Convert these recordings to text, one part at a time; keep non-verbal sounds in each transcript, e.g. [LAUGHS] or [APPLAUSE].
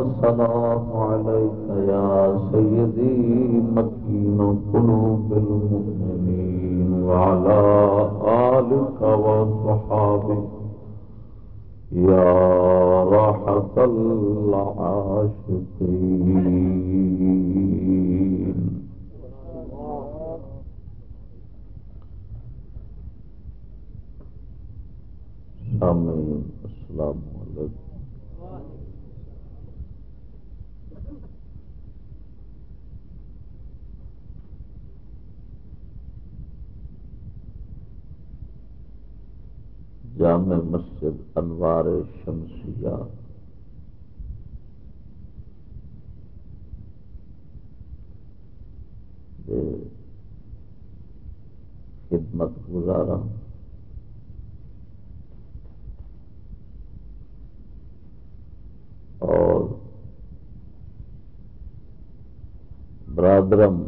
والسلام عليك يا سيدي مكين قلوب برادرم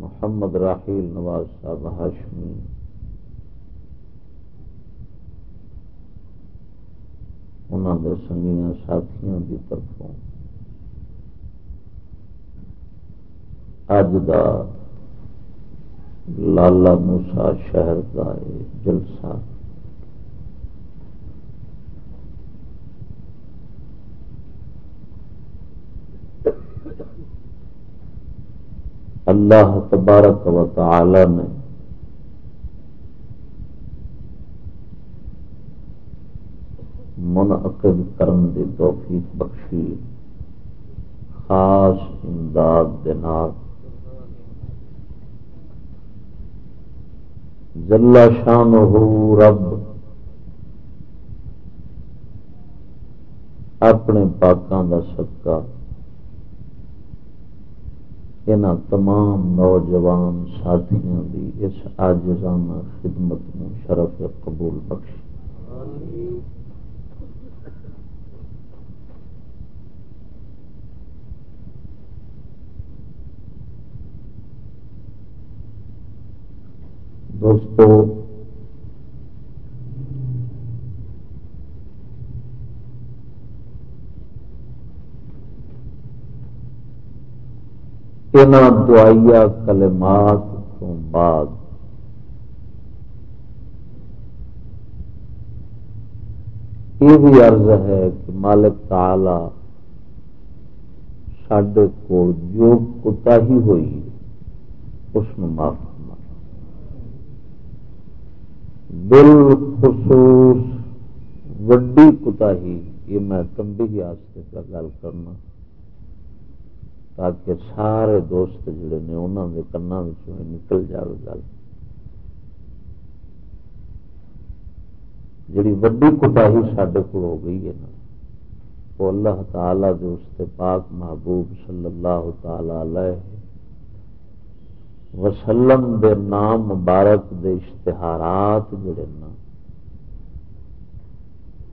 محمد راحیل نواز صاحب ہاشمی۔ انہوں نے سنگیاں ساتھیوں کی طرفوں اج کا لالا موسا شہر کا جلسہ اللہ تبارک و تعالی نے منعقد کرن دی توفیق بخشی، خاص امداد جلا شان ہو رب اپنے پاکوں کا سکا ان تمام نوجوان ساتھیوں کی اس آجزانہ خدمت میں شرف قبول بخش دوستو دعائیا کلمات تو بعد۔ یہ بھی عرض ہے کہ مالک تعالی سڈے کو جو کتا ہی ہوئی اس معاف بالخصوص وڈی کتا ہی، یہ میں تمبی آستے کا گل کرنا۔ تاکہ سارے دوست جڑے نے انہوں کے کنا نکل جائے گل۔ جڑی وڈی کتا سڈے کو ہو گئی ہے نا، وہ اللہ تعالی دوست پاک محبوب صلی اللہ تعالی علیہ وسلم دے نام مبارک دے اشتہارات جڑے نا،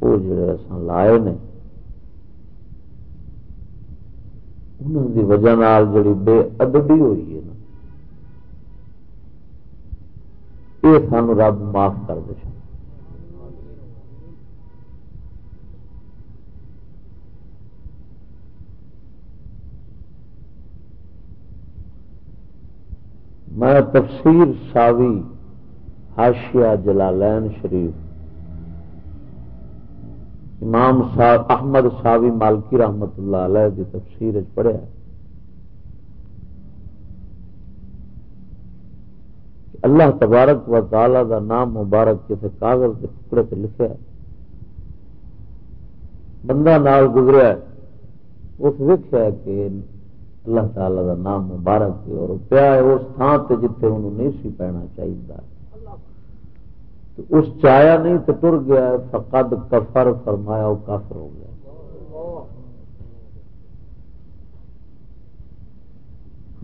وہ جڑے اصل لائے نے انہوں دی وجہ نال جڑی بے ادبی ہوئی ہے نا، یہ سان رب معاف کر دے میں تفسیر ساوی ہاشیا جلالین شریف امام صاحب احمد ساوی مالکی رحمت اللہ علیہ کی تفسیر پڑھیا اللہ تبارک و تعالی دا نام مبارک کسی کاغذ کے ٹکڑے پہ لکھا ہے۔ بندہ نال گزرا اس ویکیا کہ اللہ تعالی دا نام مبارک اور پیا اس تھان سے جتنے انہوں نہیں سی پینا چاہیے اس چایا نہیں تو ٹر گیا، فقد کفر، فرمایا وہ کافر ہو گیا۔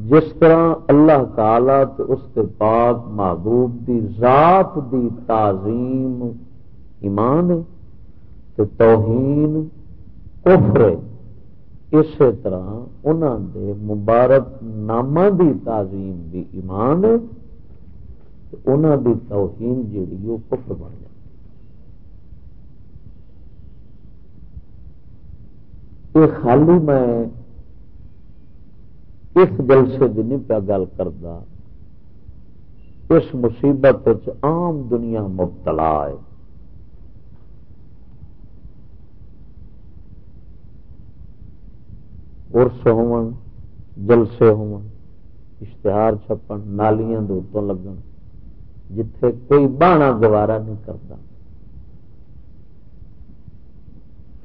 جس طرح اللہ تعالی تو اس کے پاک محبوب دی ذات دی تعظیم ایمان تو توہین، کفر اسی طرح انہوں دے مبارک نام دی تعظیم بھی ایمان انہوں دی توہین جیڑی وہ کفر بن جائے کہ خالی میں اس جلسے کی نہیں پیا گل کرتا اس مصیبت عام دنیا مبتلا ہے۔ ارس ہو جلسے ہو اشتہار چھپن، نالیاں اتوں لگن۔ جتھے کوئی بانا گوارا نہیں کرتا۔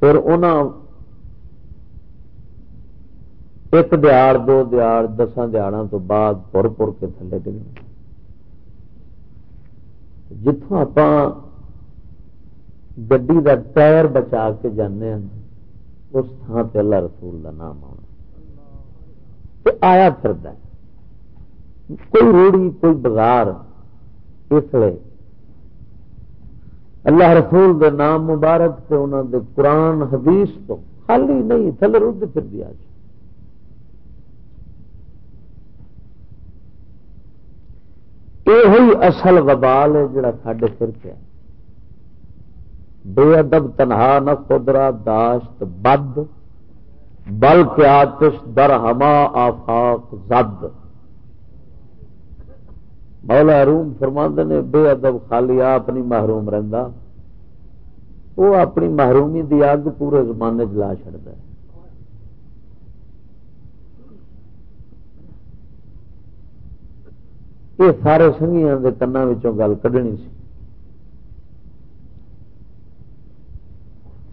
پھر انہوں ایک دیاڑ دو دیاڑ دساں دیہڑوں تو بعد پور پور کے تھلے ڈگنا جتوں آپ گی کا ٹائر بچا کے جانے ہیں اس تھان سے اللہ رسول کا نام آنا۔ آیا پھر کوئی روڑی، کوئی بازار۔ اس لیے اللہ رسول دے نام مبارک سے انہوں دے قرآن، حدیث تو خالی نہیں، تھلے رد پھر دیا جی یہ اصل وبال ہے جڑا سڈے سر پہ بے ادب تنہا نہ قدرا داشت بد بل آتش در ہما آفاق زد۔ مولا روم فرماند نے، بے ادب خالی آپ نہیں محروم رہندا۔ وہ اپنی محرومی دی اگ پورے زمانے چلا چڑتا ہے۔ یہ سارے سنگیاں کے کنا گل کھنی سی۔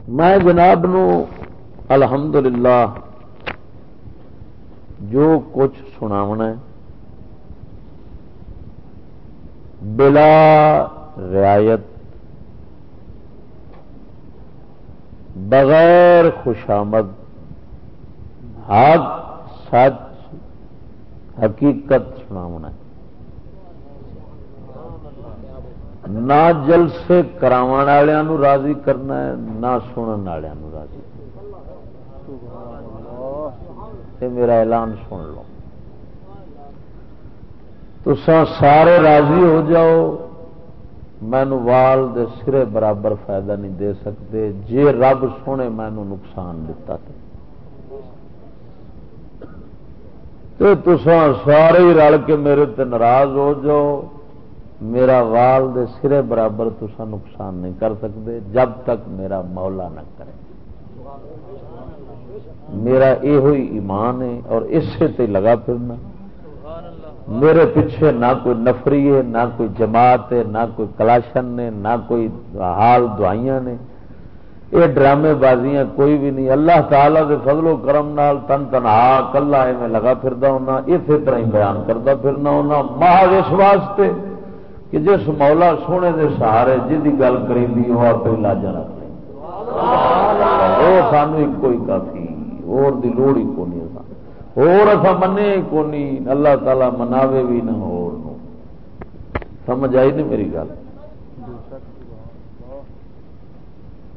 میں جناب نو الحمدللہ جو کچھ سناونا بلا رعایت، بغیر خوشامد حق، سچ، حقیقت سناونا نہ جلسے کرا راضی کرنا ہے، نہ سنن والوں راضی۔ میرا اعلان سن لو۔ تو سارے راضی ہو جاؤ۔ مینو وال دے سرے برابر فائدہ نہیں دے سکتے۔ جی رب سونے مینو نقصان دتا تو سارے رل کے میرے تے ناراض ہو جاؤ۔ میرا وال دے سرے برابر تسا نقصان نہیں کر سکتے۔ جب تک میرا مولا نہ کرے۔ میرا یہ ایمان ہے اور اسے تے لگا پھرنا۔ میرے پیچھے نہ کوئی نفری ہے نہ کوئی جماعت ہے نہ کوئی کلاشن نے نہ کوئی حال دعائیاں نے۔ یہ ڈرامے بازیاں کوئی بھی نہیں۔ اللہ تعالی دے فضل و کرم نال تن تنہا کلا میں لگا پھردا ہونا اسی طرح ہی بیان کرتا پھرنا ہونا۔ مہاج اس واسطے کہ جس مولا سونے دے سہارے جی گل کری وہ آپ لاجا رکھ وہ سانو ایک کوئی کافی اور دی لوڑ ہی کونی۔ اور اصا منے کونی اللہ تعالی مناوے بھی نہ ہو سمجھ آئی نہیں میری گل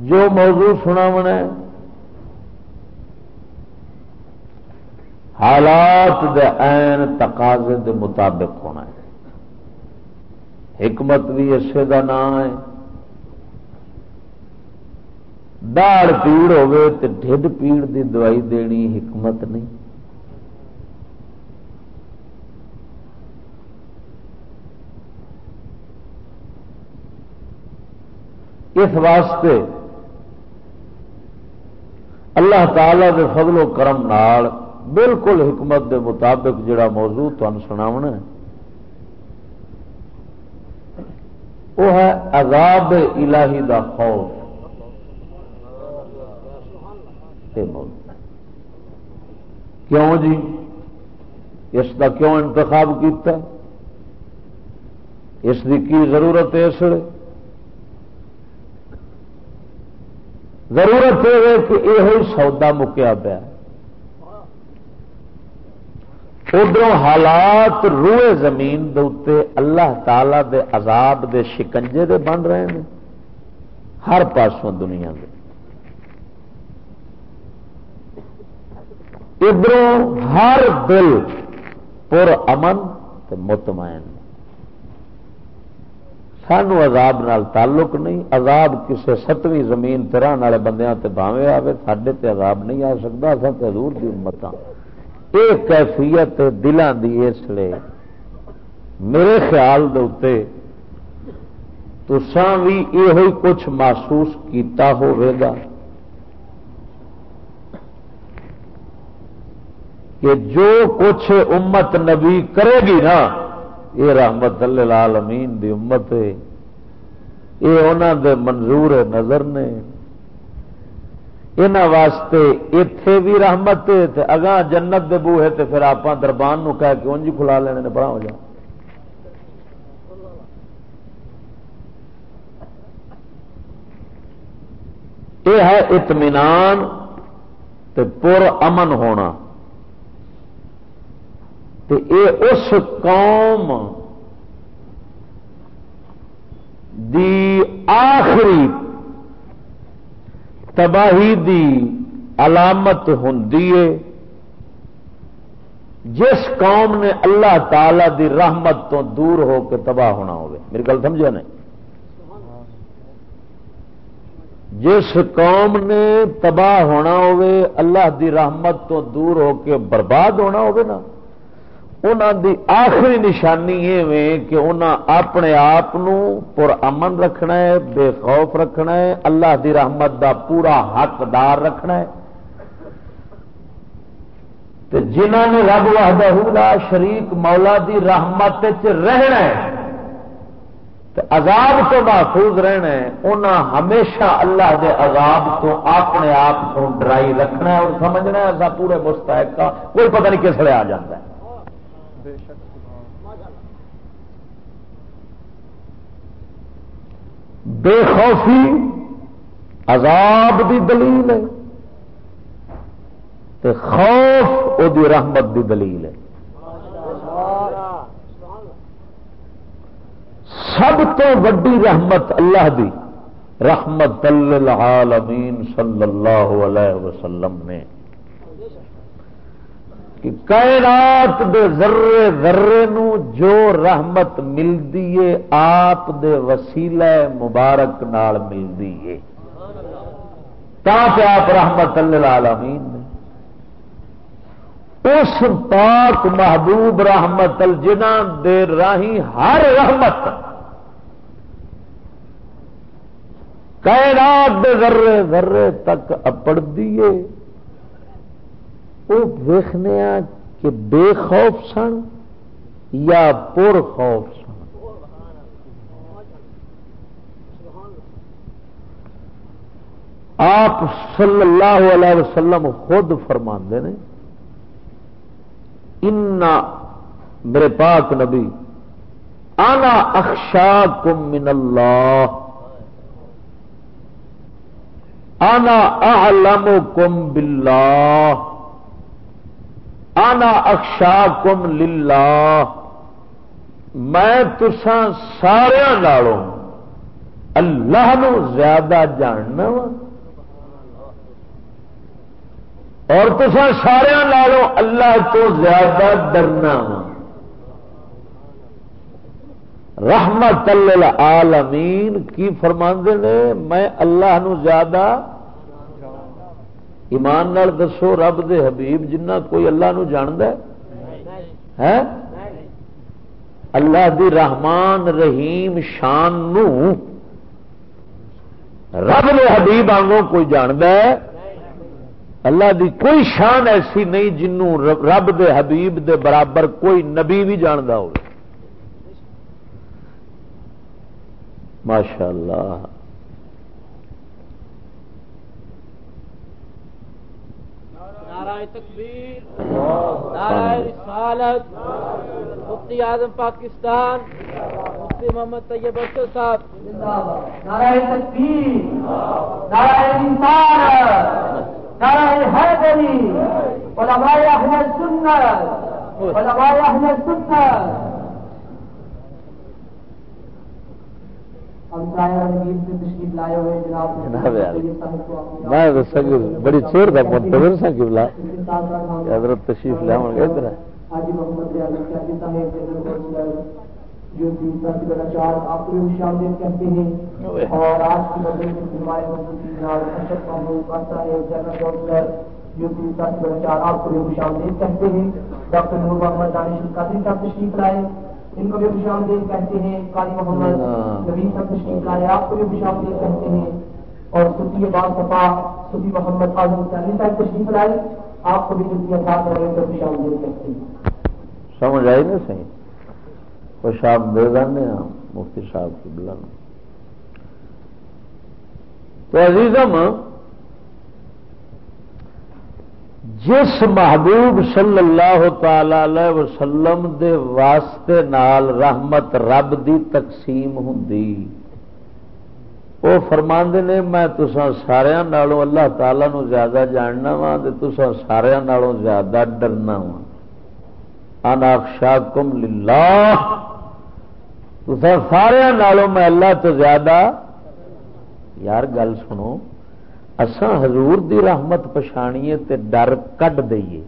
جو موضوع سنا من حالات دے عین تقاضے دے مطابق ہونا ہے حکمت بھی اسے کا نام ہے داڑ پیڑ ہوے تو ڈھڈ پیڑ دی دوائی دینی حکمت نہیں اس واسطے اللہ تعالی دے فضل و کرم نال بالکل حکمت دے مطابق جڑا موضوع تمہیں سناونا ہے، وہ ہے عذاب الہی دا خوف۔ کیوں جی؟ اس کا کیوں انتخاب کیتا؟ اس کی کی ضرورت ہے اس لیے ضرورت یہ ہے کہ یہ سودا مکیا پیا۔ ادھر حالات روئے زمین دے اللہ تعالی دے عذاب دے شکنجے دے بن رہے ہیں۔ ہر پاسوں دنیا دے۔ ادھر ہر دل پر امن مطمئن۔ سانو عذاب نال تعلق نہیں، عذاب کسے ستویں زمین تران والے بندیاں تے بھاوے آوے، ساڈے تے عذاب نہیں آ سکتا اصل تے حضور دی امت ہاں۔ یہ کیفیت دلان دی اس لیے میرے خیال دے اتے تسان بھی یہ کچھ محسوس کیتا ہوئے گا کہ جو کچھ امت نبی کرے گی نا یہ رحمت اللہ امین دی امت ہے۔ یہ انہوں دے منظور نظر نے۔ یہاں واسطے اتے بھی رحمت اگاں جنت دے بو ہے تو پھر آپ دربان نو کہہ کے انج کھلا لینے نے بڑا ہو جا یہ ہے اطمینان پر امن ہونا۔ اے اس قوم دی آخری تباہی دی علامت ہوں جس قوم نے اللہ تعالی دی رحمت تو دور ہو کے تباہ ہونا ہوگی میری گل سمجھا نہیں؟ جس قوم نے تباہ ہونا ہوگی اللہ دی رحمت تو دور ہو کے برباد ہونا ہوگا نا۔ انہوں دی آخری نشانی یہ کہ انہوں اپنے آپ پر امن رکھنا ہے، بے خوف رکھنا ہے، اللہ دی رحمت دا پورا حقدار رکھنا ہے۔ جنہ نے رب وحدہ شریک مولا دی رحمت رہنا ہے عذاب تو محفوظ رہنا ہے انہوں ہمیشہ اللہ دے عذاب تو اپنے آپ کو ڈرائی رکھنا ہے اور سمجھنا ہے ایسا پورے مستحق کا کوئی پتہ نہیں کس لیے آ جاتا ہے۔ بے خوفی عذاب دی دلیل ہے۔ تے خوف او دی رحمت دی دلیل ہے۔ سب تو وڈی رحمت اللہ دی۔ رحمت للعالمین صلی اللہ علیہ وسلم نے۔ کہ کائنات دے ذرے ذرے نو جو رحمت ملتی ہے، آپ دے وسیلہ مبارک نال ملتی ہے۔ تا پہ آپ رحمت العالمین نے۔ اس پاک محبوب رحمت الجنا دے راہی ہر رحمت۔ کائنات دے ذرے ذرے تک اپڑ دیے وہ ویخنے کہ بے خوف سن یا پور خوف سن۔ آپ صلی اللہ علیہ وسلم خود فرما نے ان میرے پاک نبی آنا اخشا کم من اللہ آنا اعلم کم باللہ آنا اکشا کم للہ، میں تسان سارا نالوں اللہ نو زیادہ جاننا وا۔ اور تسان سارا نالوں اللہ تو زیادہ ڈرنا وا۔ رحمت العالمین کی فرماندے نے، میں اللہ نو زیادہ ایمان نال دسو، رب دے حبیب جنہ کوئی اللہ نو جاند ہے؟ اللہ دی رحمان رحیم شان نو رب دے حبیب آنگوں کوئی جاند ہے؟ اللہ دی کوئی شان ایسی نہیں جنوں رب دے حبیب دے برابر کوئی نبی بھی جانتا ہو ماشاء اللہ تکبیر نعرہ رسالت مفتی اعظم پاکستان مفتی محمد طیب ارشد صاحب۔ نعرہ تکبیر نعرہ رسالت نعرہ حیدری علماء احمد سنت علماء احمد سنت۔ بڑی چور تھا منتظر سا کبلا حضرت تشریف لیا ادھر۔ جو چار آپ کو شامل کہتے ہیں۔ اور آج کی مدد میں جو کہ سات چار آپ کو شامل کہتے ہیں۔ ڈاکٹر نور محمد دانش قادری صاحب تشریف لائے۔ ان کو بھی خوش آمدید کہتے ہیں قاری محمد نبی صاحب تشریف لائے آپ کو بھی خوش آمدید کہتے ہیں۔ اور صفی بال صفا صفی محمد اعظم سانی صاحب تشریف لائے آپ کو بھی جتنی اثرات رہے تو خوش آمدید کہتے ہیں۔ سمجھ آئی نا صحیح؟ خوش آمدید آنے ہاں مفتی صاحب کی بلانا تو عزیزم جس محبوب صلی اللہ تعالی وسلم دے واسطے نال رحمت رب دی تقسیم ہوں وہ فرما نے، میں تسا سارا نالوں اللہ تعالی نو زیادہ جاننا وا تسا سارا نالوں زیادہ ڈرنا وا اناخشا کم للہ۔ تسا سارا نالوں میں اللہ تو زیادہ، یار گل سنو اساں حضور دی رحمت پچھاڑیے تے ڈر کڈ دئیے۔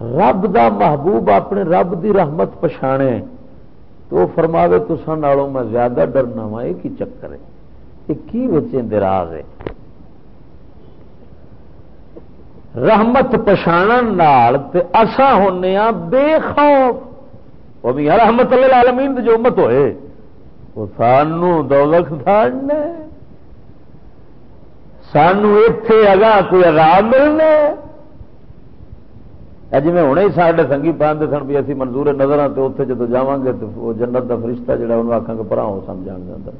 رب دا محبوب اپنے رب دی رحمت پچھانے تو فرماوے تو نالوں میں زیادہ ڈرنا وا یہ چکر ہے؟ یہ کی بچے دراز ہے؟ رحمت پچھاڑن اسا ہونے بے خوف۔ وہ بھی رحمت اللہ عالمین جو امت ہوئے، وہ سانو دولت دھاڑنے۔ سانو اتے اگا کوئی آزاد ملنا جی میں ہوں سارے سنگھی پہنتے سن بھی اسی منظور نظر ہاں تو اتنے جب جا گے تو وہ جنت کا فرشتہ جڑا انہوں آخان گے پرا سمجھا گے اندر۔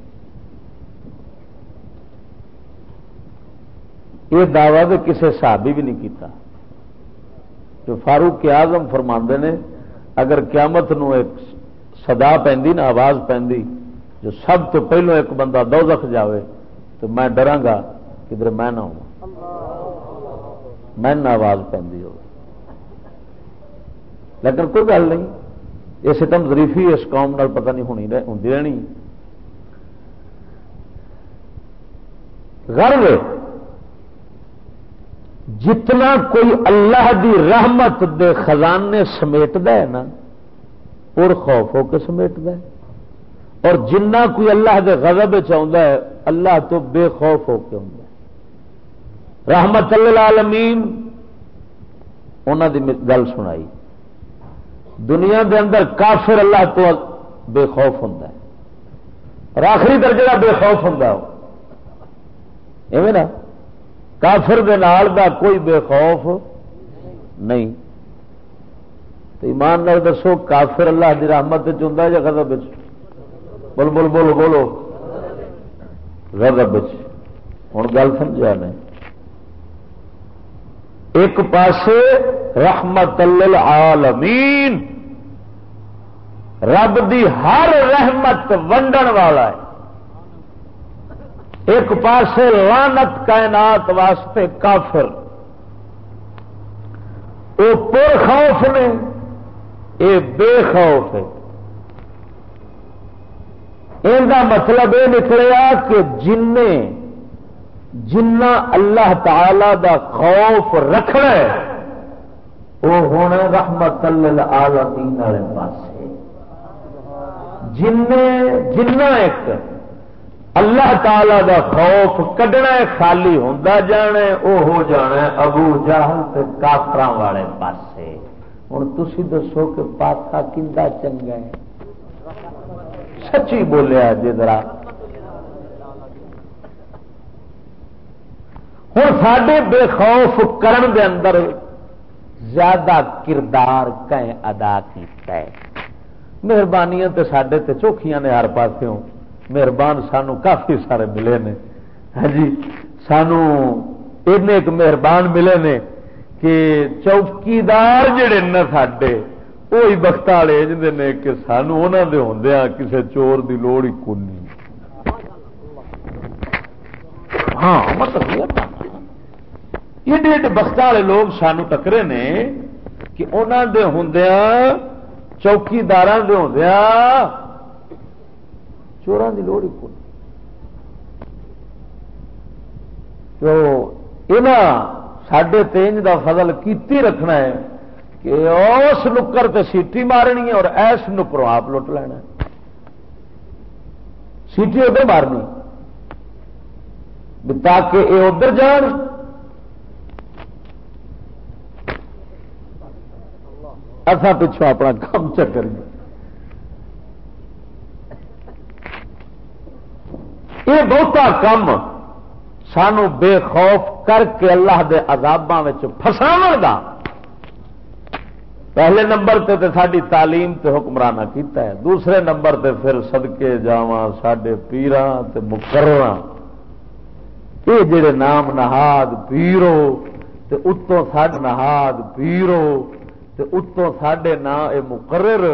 یہ دعوی بھی کسی صحابی بھی نہیں کیتا۔ جو فاروق آزم فرما نے، اگر قیامت نو ایک سدا پہ نا آواز پہ جو سب تو پہلو ایک بندہ دوزخ جاوے، تو میں ڈرا گا کدھر میں نہ ہوں۔ میں نہ آواز پہ ہو لیکن کوئی گل نہیں، یہ ستم ظریفی اس قوم نال پتہ نہیں ہونی ہوں رہنی۔ غرض جتنا کوئی اللہ دی رحمت دے خزانے سمیٹ ہے نا پور خوف ہو کے سمیٹ ہے۔ اور جنہ کوئی اللہ دے غضب چاہتا ہے، اللہ تو بے خوف ہو کے آتا رحمت العالمین انہوں دی گل سنائی۔ دنیا دے اندر کافر اللہ تو بے خوف ہوں اور آخری درجے کا بے خوف ہوں نا؟ کافر دے نال دا کوئی بے خوف نہیں۔ تو ایمان نال دسو، کافر اللہ دی رحمت چند یا غضب بول بول بولو بولو۔ غضب ہوں گل سمجھا نہیں ایک پاسے رحمت للعالمین۔ رب دی ہر رحمت ونڈن والا ہے۔ ایک پاسے لانت کائنات واسطے کافر۔ وہ پر خوف نے یہ بے خوف ہے۔ ان کا مطلب یہ نکلیا کہ جن جنا اللہ تعالی دا خوف رکھنا ہے وہ ہونا رحمت للعالمین والے پاس جن جنا ایک اللہ تعالی دا خوف کڈنا خالی ہوں جانا وہ ہو جانا ابو جہل کافر والے پاسے۔ ہوں تھی دسو کہ پاسا کندا چنگا ہے۔ سچی بولیا جی ذرا۔ ہوں سڈے بے خوف کرن دے اندر زیادہ کردار کہیں ادا کیتا ہے۔ مہربانیاں تے سڈے تے چوکھیاں نے ہر پاسوں مہربان سانو کافی سارے ملے نے۔ ہاں جی سانو ایک مہربان ملے نے کہ چوکیدار جڑے نا سڈے وہی بخت والے نے کہ سانو انہوں دے ہوندیا کسے چور دی لوڑ ہی کونی۔ ہاں مطلب ایڈے ایڈے بخت والے لوگ سانو ٹکرے نے کہ انہوں دے ہوں چوکیدار ہوں چوران کی لوڑ ہی تو سڈے تینج کا فضل کیتی رکھنا ہے کہ اس نکر تے سیٹی مارنی ہے اور ایس نکروں آپ لٹ لینا سیٹی ادھر مارنی تاکہ یہ ادھر جان اصا پچھو اپنا کام چکر یہ بہتا کم سانو بے خوف کر کے اللہ دے عذاباں فساو کا پہلے نمبر تے تے ساری تعلیم تے حکمرانہ کیتا ہے، دوسرے نمبر تے پھر سدکے جا سڈے پیران تے مقرر یہ جڑے نام نہاد پیرو تے اتوں سڈ نہاد پیرو تے اتوں سڈے نا اے مقرر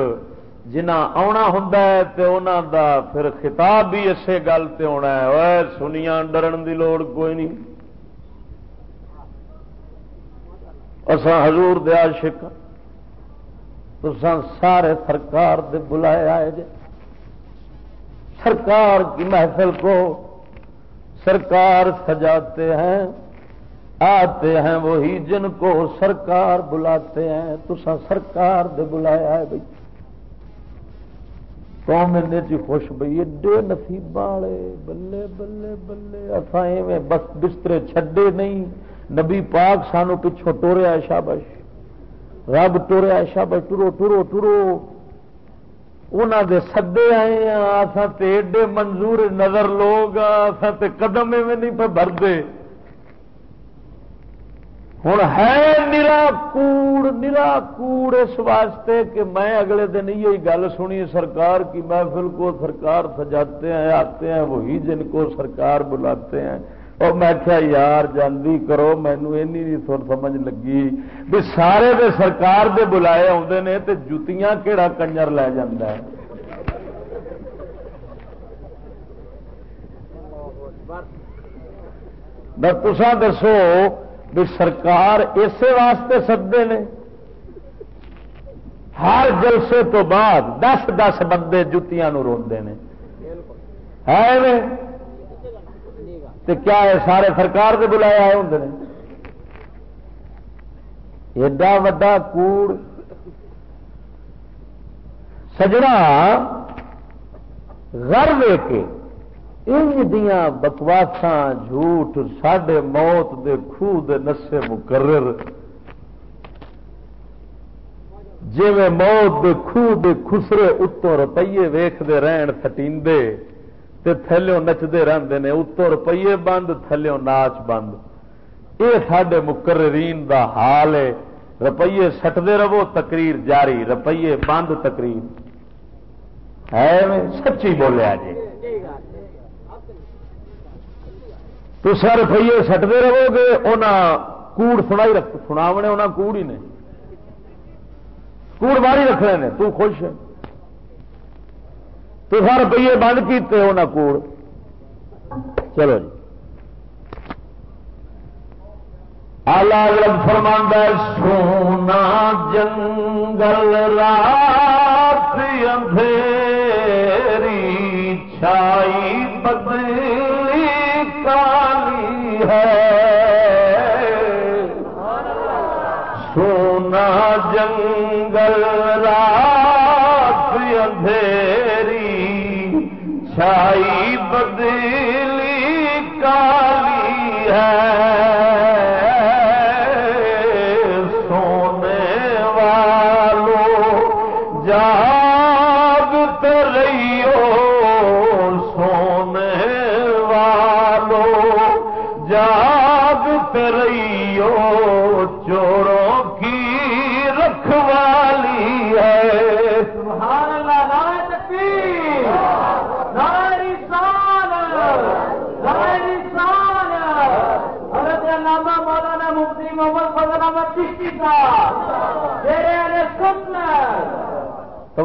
جنا آنا ہوں تے انہاں دا پھر خطاب بھی اسی گل تے ہونا ہے۔ سنیا ڈرن دی لوڑ کوئی نہیں۔ اسا حضور دیا شک تو سارے سرکار دے بلائے آئے جے۔ سرکار کی محفل کو سرکار سجاتے ہیں۔ آتے ہیں وہی جن کو سرکار بلاتے ہیں۔ تو سرکار دے بلائے آئے بھائی۔ قوم چی جی خوش بھائی، ایڈے نصیب والے، بلے بلے بلے۔ اتنا بس بسترے چھڈے نہیں۔ نبی پاک سانو پچھو ٹوریا شابش رب ٹوریا شابش ٹرو ٹرو ٹرو انہوں دے سدے آئے ہیں۔ تے ایڈے منظور نظر لوگ تے قدم میں نہیں پہ بھر دے ہوں ہے نرا کوڑ نرا کوڑ اس واسطے کہ میں اگلے دن یہ گل سنی سرکار کی محفل کو سرکار سجاتے ہیں، آتے ہیں، وہی جن کو سرکار بلاتے ہیں۔ اور میں کیا یار جاندی کرو مینو نہیں سر سمجھ لگی بھی سارے دے سرکار دے بلائے آتے ہیں تو جتیاں کہڑا کنجر لے جا تسا دسو بھی سرکار اسی واسطے سدے نے۔ ہر جلسے تو بعد دس دس بندے جتیاں روندے نے۔ ہے کیا ہے سارے سرکار کے بلائے آئے ہوں نے؟ ایڈا وا کوڑ۔ سجنا گھر لے کے دیا بکواسا جھوٹ سڈے موت دے خوہ دے نسے مقرر۔ جی موت دے خوہ دے خسرے اتوں روپیے ویختے رہن سٹیندے، تے نچتے رہتے ہیں اتوں روپیے بند تھلو ناچ بند۔ یہ سڈے مقررین دا حال ہے، روپیے سٹتے رہو، تقریر جاری، روپیے بند، تقریر۔ ہے سچی بولیا جی۔, جی،, جی،, جی، تو سر روپیے سٹتے رہو گے انہیں کوڑ سنائی رکھ سناونے انہیں کوڑ ہی نے کوڑ ماری رکھنے نے، تو خوش ہے۔ تو سر روپیے بند کیتے انہیں کوڑ۔ چلو جی۔ آلہ فرماندہ سونا جنگل رات اندھیری سونا جنگل رات اندھیری چھائی بدلی کالی ہے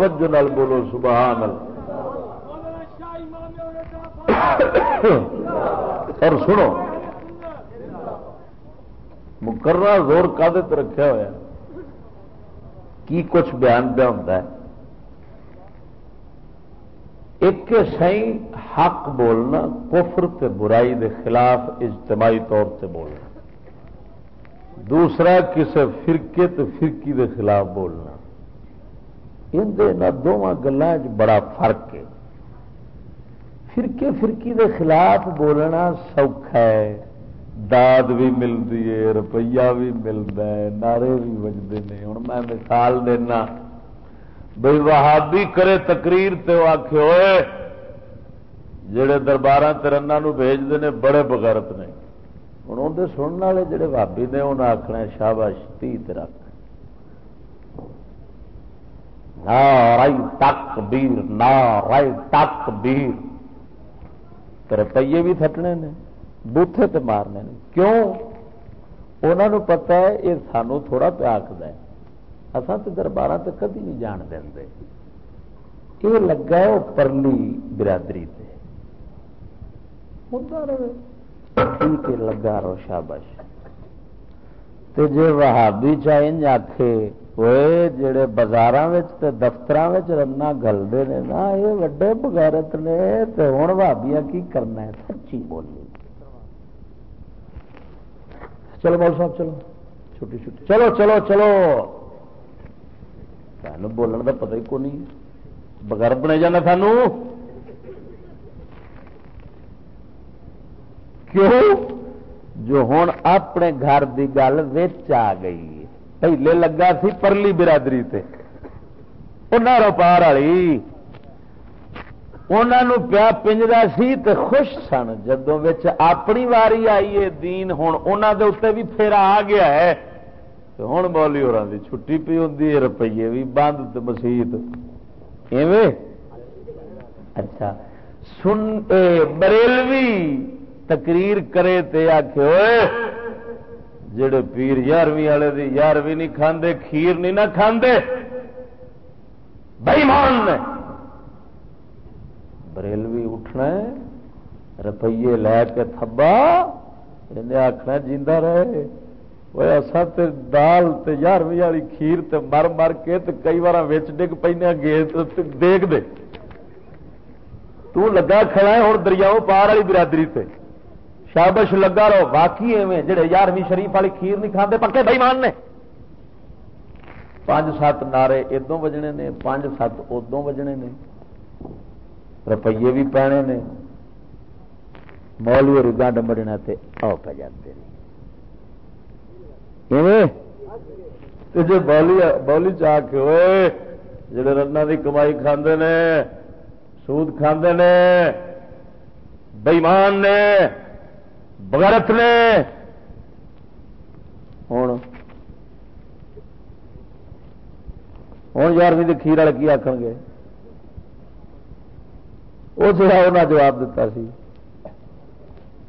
توجہ نال بولو، سبحان اور سنو، مقررہ زور کا رکھا ہوا کی کچھ بیان پہ ہوتا ہے؟ ایک سی حق بولنا، کفر تے برائی دے خلاف اجتماعی طور سے بولنا۔ دوسرا کسی فرقے تو فرقی دے خلاف بولنا۔ ان دونوں گلوں بڑا فرق ہے۔ فرقے فرقی دے خلاف بولنا سوکھا ہے۔ داد بھی ملتی ہے، روپیہ بھی ملتا ہے، نعرے بھی بجتے ہیں ہوں میں مثال دینا۔ بھائی وہابی کرے تقریر تے آخ ہوئے جڑے دربار ترنا بھیجتے ہیں بڑے بغیرت نے۔ ہوں اندر سننے والے جڑے بھابی نے انہیں آخنا شاباش تی رکھ۔ رائی تک بیر نا رائی تک بھی تھٹنے نے، بوتھے تے مارنے نے۔ کیوں؟ انہوں نے پتا ہے یہ سانو تھوڑا پیا آخد ہے۔ اصل تو دربار سے کدی نہیں جان دیں یہ لگا ہے وہ پرلی برادری تے۔ ہوتا سے لگا رو شابش جی وہابی چاہیے آخے وہ جڑے بازار دفتر رنا گلتے ہیں نا یہ وڈے بغیرت نے تو ہوں بھابیا کی کرنا ہے سچی بولی چلو بول صاحب چلو چھوٹی چھوٹی چلو چلو چلو سانو بولن کا پتا ہی کو نہیں بغیر بنے جانا سانو کیوں جو ہوں اپنے گھر کی گل آ گئی پہلے لگا سی پرلی برادری تے پار والی انہوں پیا پنجرا سی تے خوش سن جدوں اپنی واری آئی ہے دین ہوں انہوں دے اتنے بھی پھیرا آ گیا ہے ہوں بولی ہو رہی چھٹی پی ہوں روپیے بھی بند مسیت ایویں اچھا سن بریلوی تقریر کرے تے ہوئے جڑے پیر یارویں والے دی یارویں نہیں کھاندے، کھیر نہیں نہ کھاندے۔ بئیمان نے۔ بریلوی اٹھنا روپیے لے کے تھبا۔ انہیں آخنا جیندہ رہے۔ وہ ایسا تے دال تے یارویں والی کھیر تے مر مر کے تے کئی بار وچ ڈگ پہ گے دیکھ دے۔ تو لگا کھڑا ہے ہوں دریاؤں پار والی برادری تے۔ شابش لگا رہو باقی ایویں، جڑے یارویں شریف والی کھیر نہیں کھانے پکے بئیمان نے۔ پانچ سات نعرے ادو بجنے نے پانچ سات ادو بجنے نے۔ روپیے بھی پینے نے۔ مولوی اور گنڈ مرنا تے آ پہ جاتے جی بولی بولی چاہ کے ہوئے، جڑے رنا کی کمائی کھاندے نے، سود کھاندے نے بئیمان نے۔ بغیرت نے ہوں ہوں یارویں جی کھیر والے کی آخ گے؟ وہ جہا انہیں جواب دیتا سی۔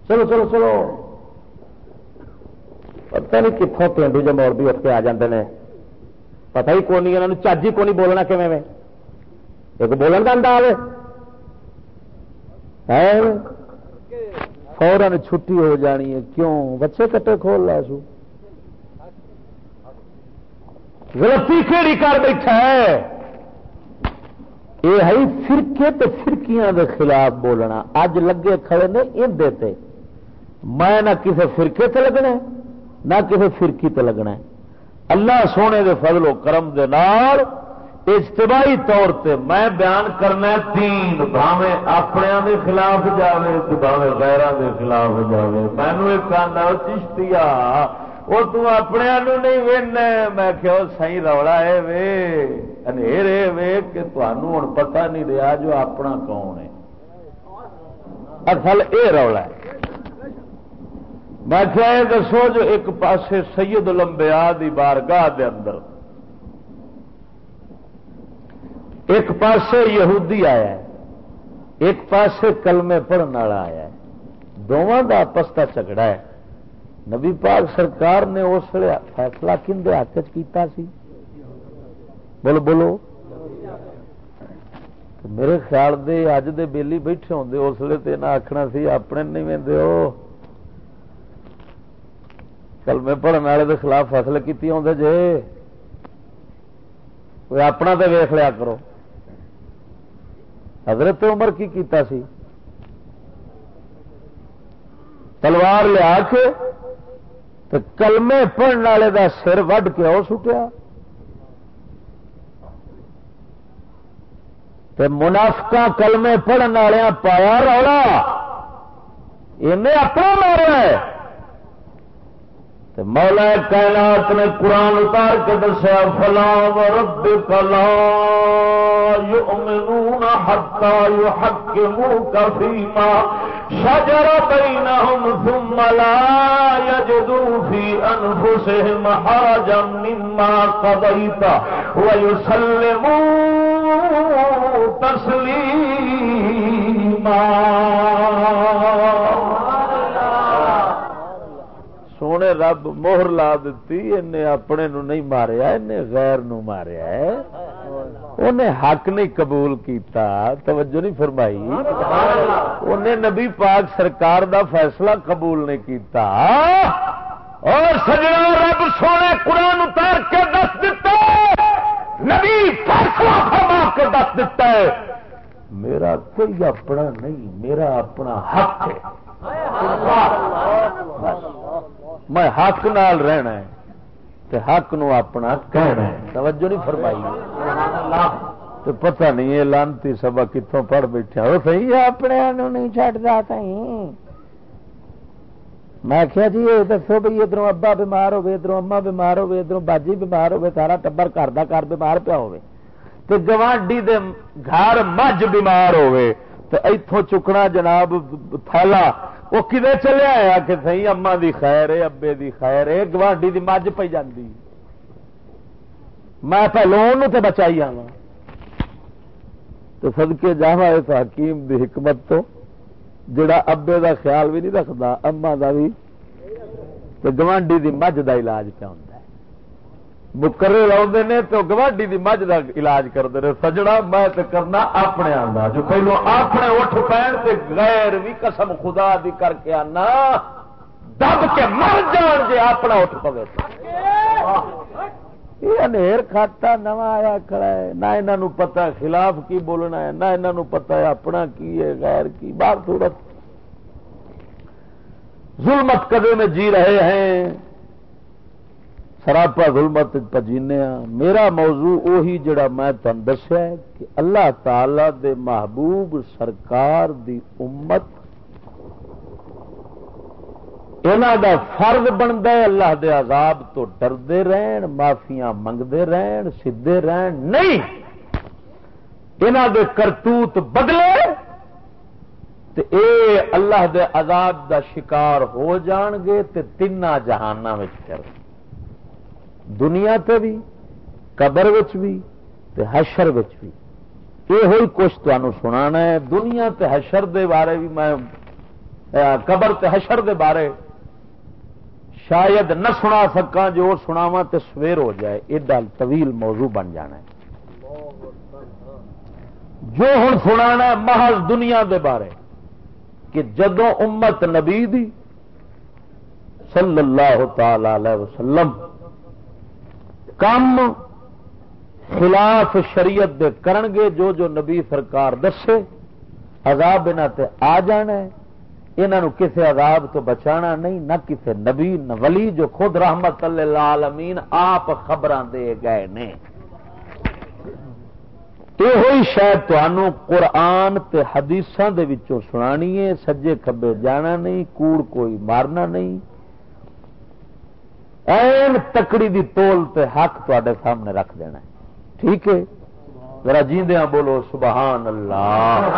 چلو چلو چلو۔ پتا نہیں کتوں پینڈو جو مور بھی اٹھ کے آ جاتے ہیں پتا ہی کون نہیں انہوں چج ہی کون نہیں بولنا کھے ایک بولن کا انداز ہے۔ فورن چھٹی ہو جانی ہے۔ کیوں؟ بچے کٹے کھول لا سو۔ غلطی کہڑی کر بیٹھا ہے؟ یہ ہے فرقے تو فرقیاں دے خلاف بولنا۔ اج لگے کھڑے نے ان دیتے میں نہ کسی فرقے تے لگنا نہ کسی فرقی تے لگنا اللہ سونے دے فضل و کرم دے نال اجتماعی طور تے میں بیان کرنا تین بھاوے اپنے دے خلاف جاوے بھاوے غیران دے خلاف جاوے۔ مینو ایک آنا چشتی وہ تپنے نہیں وینا میں کہ سی روڑا ہے، وے انرے وے کہ تمہوں ہوں پتا نہیں رہا جو اپنا کون ہے۔ اصل یہ رولا ہے۔ میں کیا دسو جو ایک پاسے سید لمبیا دی بارگاہ دے اندر ایک پاسے یہودی آیا ہے، ایک پاسے کلمے پڑھنے والا آیا ہے۔ دونوں کا آپس کا جھگڑا ہے۔ نبی پاک سرکار نے اس ویل فیصلہ کھے ہاتھ چیتا سی؟ بولو بولو۔ میرے خیال دے اج دے بیلی بیٹھے ہوں اس لیے تو نہ آخنا سی، اپنے نہیں وے کلمے پڑھنے والے کے خلاف فیصلے کی آدھے جے۔ کوئی اپنا تو ویخ لیا کرو۔ حضرت عمر کی کیتا سی۔ تلوار لیا کے تو کلمے پڑھنے والے دا سر وڈ کے وہ سٹیا۔ منافقا کلمے پڑھنے والے پایا رولا۔ انہیں اپنا مارا ہے۔ تو مولا کائنات نے قرآن اتار کے دسیا، فلا رب کلا یؤمنون حتا یحکموک فیما شجر بینہم ثم لا یجدوا فی انفسهم حرجا مما قضیت ویسلموا تسلیما سونے رب موہر لا دیتی انہیں اپنے نو نہیں ماریا انہیں غیر نو ماریا ہے۔ انہیں حق نہیں قبول کیتا، توجہ نہیں فرمائی۔ انہیں نبی پاک سرکار دا فیصلہ قبول نہیں کیتا۔ اور سجنا رب سونے قرآن اتار کے دس دیتا نبی فیصلہ فرما کے دس دیتا ہے۔ میرا کوئی اپنا نہیں، میرا اپنا حق ہے۔ میں حق نال رہنا ہے تے حق نو اپنا کہنا ہے۔ توجہ نہیں فرمائی۔ تو پتہ نہیں یہ لانتی سبا کتوں پڑھ بیٹھا وہ صحیح اپنے نہیں چڈتا تھی میں کیا جی یہ دسو بھائی ادھر ابا بیمار ہوے ادھر اما بیمار ہوے ادھر باجی بیمار ہوے سارا ٹبر گھر کا گھر بیمار پیا ہوے تو گوانڈی دے گھر مجھ بیمار ہوے تو اتوں چکنا جناب تھالا وہ کدے چلے آیا کہ سی اما دی خیر ہے، ابے دی خیر ہے، گوانڈی دی مجھ پی جاندی۔ میں پہلو تو بچائی آنا تو سدکے جا اس حکیم دی حکمت تو، جڑا ابے دا خیال بھی نہیں رکھتا اما دا بھی گوانڈی دی مجھ دا علاج پہ ہوں مکرے لاؤ تو گواڈی کی مجھ کا علاج کرتے رہے سجڑا میں کرنا اپنے آنا جو پہلو اپنے اٹھ پہن سے غیر بھی قسم خدا دی کر کے آنا دب کے مر جان جی اپنا اٹھ پوے یہ کھاتا نواں آیا کھڑا ہے نہ انہوں پتا خلاف کی بولنا ہے نہ انہوں پتا ہے اپنا کی ہے غیر کی بار صورت ظلمت کدے میں جی رہے ہیں سراپا ظلمت پجینے ہاں۔ میرا موضوع وہی جڑا میں تم دسیا کہ اللہ تعالی دے محبوب سرکار دی امت انہوں دا فرض بنتا ہے، اللہ دے عذاب تو ڈردے رہن، معافیاں منگتے رہن سیدے رہن۔ نہیں! انہوں دے کرتوت بدلے تے اے اللہ دے عذاب دا شکار ہو جان گے تے تین جہانوں میں کر دنیا تے بھی قبر بھی تے حشر بھی یہ ہوئی کچھ تمہیں سنا ہے۔ دنیا تے حشر دے بارے بھی میں قبر تے حشر دے بارے شاید نہ سنا سکا جو سناوا تے سویر ہو جائے۔ ایڈا طویل موضوع بن جانا ہے۔ جو ہوں سنا محض دنیا دے بارے، کہ جدو امت نبی دی صلی اللہ تعالی وسلم کم خلاف شریعت دے کرنگے جو جو نبی سرکار دسے، عذاب انہوں تے آ جانا ہے۔ انہوں کسے عذاب تو بچانا نہیں، نہ کسے نبی، نہ ولی جو خود رحمت اللہ آپ خبر دے گئے نے۔ یہ ہوئی شاید تنوع قرآن تے حدیثاں دے وچوں سنانی ہے، سجے کبے جانا نہیں، کوڑ کوئی مارنا نہیں۔ این تکڑی دی تول تے حق تے سامنے رکھ دینا ہے۔ ٹھیک ہے؟ ذرا جیندیا بولو، سبحان اللہ۔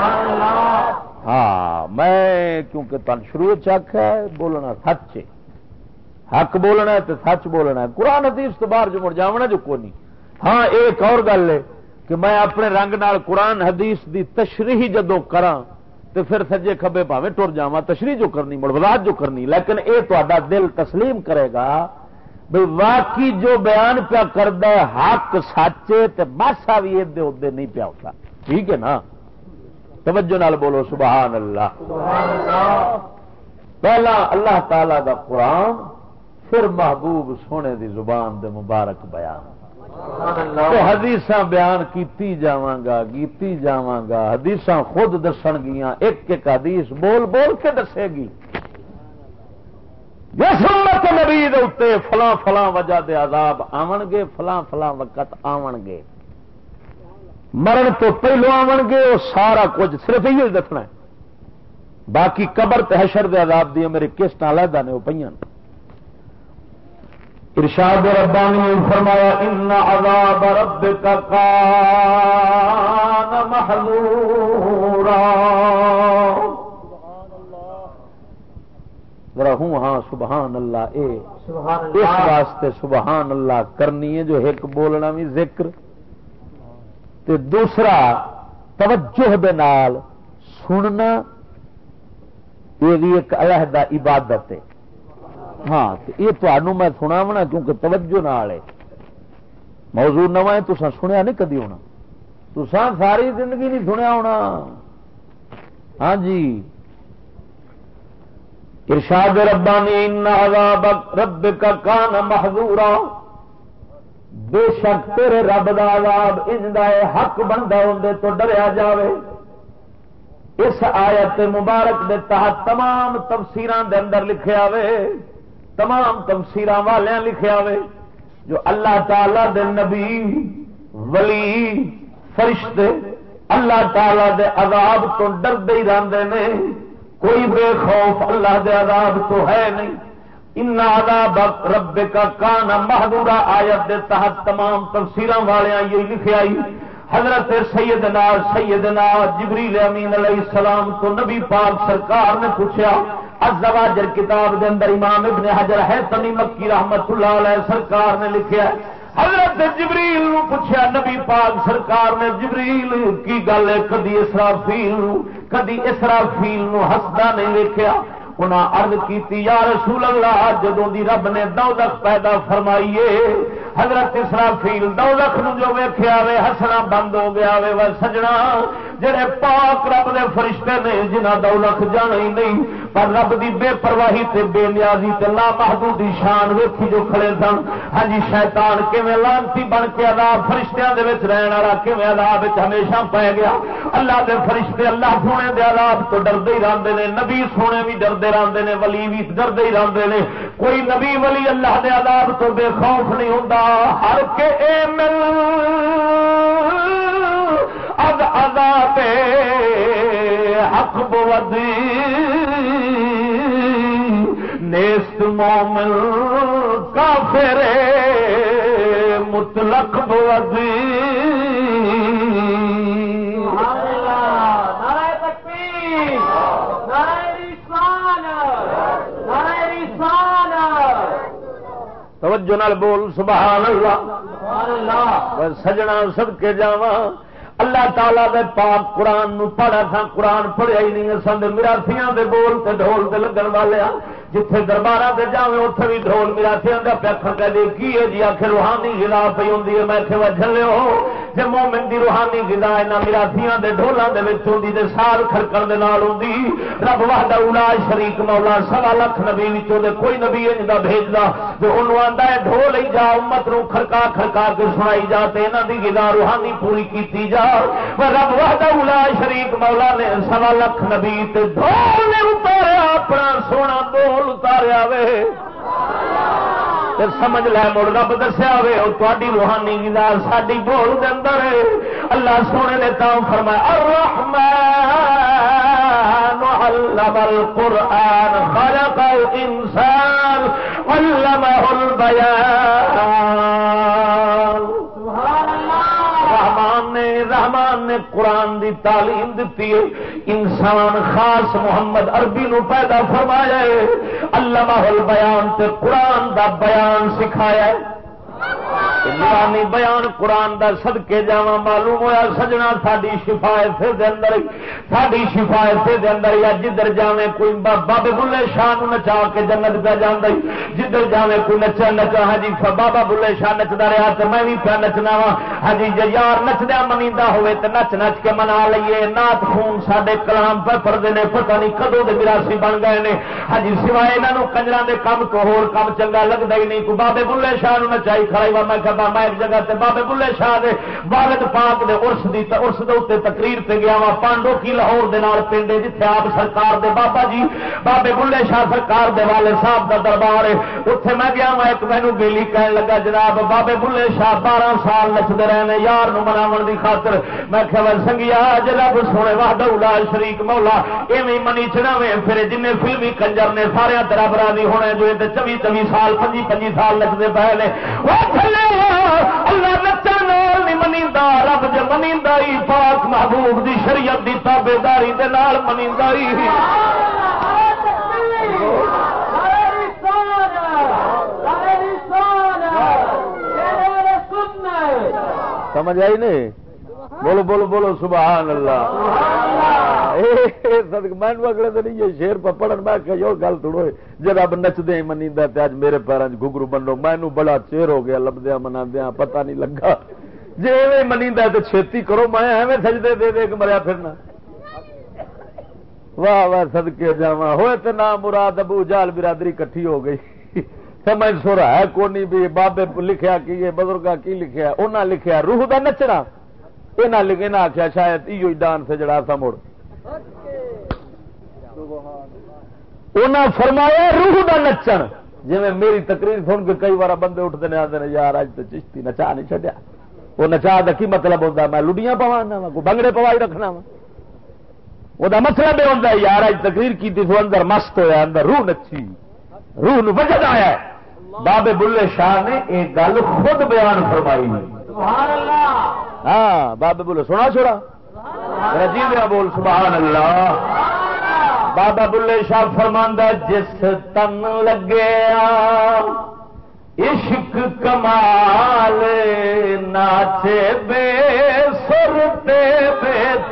ہاں میں کیونکہ تن شروع چک ہے، بولنا سچ ہے۔ حق بولنا ہے تو سچ بولنا ہے۔ قرآن حدیث تو باہر جو مڑ جاونا جو کونی۔ ہاں ایک اور گل ہے کہ میں اپنے رنگ نال قرآن حدیث دی تشریح جدو کراں تو پھر سجے کبے پاوے ٹر جا تشریح جو کرنی، مڑ وضاحت جو کرنی، لیکن اے تو دل تسلیم کرے گا بھائی واقعی جو بیان پیا کرتا ہے، حق سچے تو ماسا بھی ادے ادے نہیں پیا ہوتا۔ ٹھیک ہے نا؟ توجہ نال بولو، سبحان اللہ۔ پہلا اللہ تعالی دا قرآن، پھر محبوب سونے دی زبان دے مبارک بیان۔ تو حدیث بیان کیتی جاواں گیتی جاواں حدیث خود دسنگیاں ایک ایک حدیث بول بول کے دسے گی۔ جس امت نبی اتنے فلاں فلاں وجہ دے عذاب آن گے، فلاں فلاں وقت آن گے۔ مرن تو پہلو آن گے، وہ سارا کچھ صرف یہ دسنا ہے۔ باقی قبر تحشر دے عذاب دیا میرے کس علیحدہ نے وہ پہ ارشاد ربانی فرمایا، ان عذاب ربک کان محلورا ذرا ہوں ہاں سبحان اللہ اے۔ سبحان اس واسطے سبحان اللہ کرنی ہے جو ایک بولنا بھی ذکر۔ تے دوسرا توجہ دے نال سننا یہ بھی ایک علیحدہ عبادت ہے۔ ہاں یہ تمہوں میں سنا ہونا کیونکہ توجہ نال ہے۔ موضوع نواں ہے تسا سنیا نہیں کدی ہونا۔ تسا ساری زندگی نہیں سنیا ہونا۔ ہاں جی۔ ارشاد ربانی ان عذاب ربک کان محذورا بے شک تیرے رب دا عذاب اندا ہے حق بندا ہوندے تو ڈریا جاوے۔ اس آیت مبارک دے تحت تمام تفسیران دے اندر لکھیا وے تمام تفسیراں والیاں لکھیا وے جو اللہ تعالی دے نبی، ولی، فرشتے، اللہ تعالی دے عذاب تو ڈردے ہی رہندے نے۔ کوئی بے خوف اللہ دے عذاب تو ہے نہیں۔ ان عذاب رب کا کان محدورا آیت دے تحت تمام تفسیراں والیاں یہ لکھیا ہی حضرت سیدنا سیدنا جبریل امین علیہ السلام تو نبی پاک سرکار نے پوچھا الزواجر کتاب دے اندر امام ابن حجر ہے تمی مکی رحمت اللہ علیہ سرکار نے لکھیا ہے حضرت جبریل نو پوچھا نبی پاک سرکار نے جبریل کی گل ہے؟ کدی اسرافیل کدی اسرافیل نو ہسدا نہیں ویکھیا؟ انہاں عرض کیتی، یا رسول اللہ، جدوں دی رب نے دوزخ پیدا فرمائیے، حضرت اسرافیل دوزخ نو جو ویکھیا وے، ہسنا بند ہو گیا وے سجنا جڑے پاک رب دے فرشتے نے، جنہاں دوزخ جانا ہی نہیں، پر رب دی بے پرواہی تے بے نیازی تے لا محدودی شان ویکھی جو کھڑے سن۔ ہاں جی شیطان کیویں لانتی بن کے عذاب فرشتیاں دے وچ رہن والا کیویں عذاب وچ ہمیشہ پے گیا۔ اللہ دے فرشتے اللہ سونے دے عذاب تو ڈردے ہی رہندے نے، نبی سونے بھی ڈردے رہندے نے، ولی بھی ڈردے ہی رہندے نے۔ کوئی نبی ولی اللہ دے عذاب تو بے خوف نہیں ہوندا۔ ہر کے اے مل اد عذاب حق بودی. نیست مومن کافر مطلق بودی. سبحان اللہ. نعرہ تکبیر. نعرہ توجہ نال بول سبحان اللہ. سبحان اللہ. میں سجنا سد کے جاوا اللہ تعالی دے پاک قرآن نو پڑھا تھا قرآن پڑھیا ہی نہیں سند مراسیاں دے بول تے ڈھول تے لگن والے ہاں۔ جتھے دربار سے جاویں اتنے بھی ڈھول مراسیاں دا پیا کھڑکا دے کی ہے جی؟ آخر روحانی غذا پی ہوندی ہے۔ میں کہ جلے ہو۔ جے مومن دی روحانی غذا انہاں مراسیاں دے ڈھولاں دے وچ ہوندی تے سال کھڑکن دے نال ہوندی۔ رب وحدہ اولا شریک مولا، سوا لکھ نبی وچوں دے کوئی نبی انج دا بھیجدا۔ تے اونوں آندا ہے، ڈھول ہی جا، امت نو کھڑکا کھڑکا کے سنائی جا تے انہاں دی غذا روحانی پوری کیتی جا۔ رب وحدہ اولا شریک مولا نے سوا لکھ نبی تے ڈھول نے اتاریا اپنا سونا بول اتاریا وے۔ تے سمجھ لے مڑ، رب دسیا وے اور تاری روحانی گزا ساری بول دے اندر ہے۔ اللہ سونے نے تا فرمایا، الرحمن علم القرآن، خلق الانسان علمه البیان. رحمان نے قرآن دی تعلیم دیتی ہے۔ انسان خاص محمد عربی نو پیدا فرمایا ہے۔ علامہ البیان تے قرآن دا بیان سکھایا ہے۔ نورانی بیان قرآن دا صدقے جاوا معلوم ہویا، سجنا ساری شفایت دے اندر ساری شفایت دے اندر یا جدھر جاویں کوئی بابے بلے شاہ نو نچا کے جنت پہ جانا جدھر جاویں کوئی نچا نچا ہاں جی بابا بلے شاہ نچتا رہا تو میں بھی پیا نچنا وا ہاں جی یار نچدیا منیدا ہوے تو نچ نچ کے منا لئیے۔ نات خون سڈے کلام پہ پڑھتے ہیں پتہ نہیں کدو دے مراسی بن گئے نے۔ ہاں جی سوائے یہاں کجرا کے کام تو ہور کام چنگا لگتا ہی نہیں۔ کوئی بابے بلے شاہ نو نچائی کھڑائی میں کہ میں ایک جگہ تے بابے بلے شاہ دے، والد پاک دے ارس دی ارس دے اتنے تقریر تے گیا وا، پانڈو کی لاہور دے نال پنڈے جتھے آپ سرکار دے بابا جی بابے بلے شاہ سرکار دے والے صاحب دا دربار ہے۔ اتنے میں گیا وا، ایک مینو بیلی کہن لگا، جناب بابے بلے شاہ بارہ سال نچتے رہے یار نو مناو دی خاطر۔ میں کہ سنگیا جب سونے واہد شریک مولا، ایویں منی چڑھاوے پھر جن فلمی کنجر نے سارے تیرا برادری ہونے جو چوی چوی سال، پنجی پنجی سال نچتے پے نے۔ اللہ نال نہیں منی رب ج منی پاک محبوب دی شریعت دی تابے داری منی سمجھ آئی نہیں؟ بولو بولو بولو سبحان اللہ۔ میں اگلے دن یہ شیر پڑھن، میں کہ جو گل تھوڑو جی رب نچدے منی اج میرے پیروں گگرو بنو، میں بڑا چیر ہو گیا لبدیا منا پتا نہیں لگا۔ جی ایویں منی تو چھتی کرو، میں ایویں سجدے دے دے کے مریا پھرنا۔ واہ واہ سدکے جا ہوئے تو نہ مراد ابو جال برادری کٹھی ہو گئی۔ سمجھ سو رہا ہے کونی بھی، بابے لکھیا کی بزرگا کی لکھیا انہاں لکھیا روح دا نچنا۔ یہاں لکھے آخیا شاید ایو ڈانس جڑا سا مڑ۔ فرمایا روح دا نچن۔ جی میری تقریر سن کے کئی بار بندے اٹھتے ہیں آتے ہیں یار اج تو چشتی نچا نہیں چڈیا وہ نچا کا کی مطلب ہوتا میں لڈیاں پوا کوئی بنگڑے پوائی رکھنا وا وہ مطلب یہ ہوتا ہے یار اج تقریر کی سو اندر مست ہوا اندر روح نچی روح نو وجد آیا بابے بلے شاہ نے ایک گل خود بیان فرمائی ہاں بابے بولو سنا چھوڑا۔ رجی بول سبحان اللہ بابا بلے شاہ فرماندہ جس تن لگے عشق کمال ناچے بے سر بے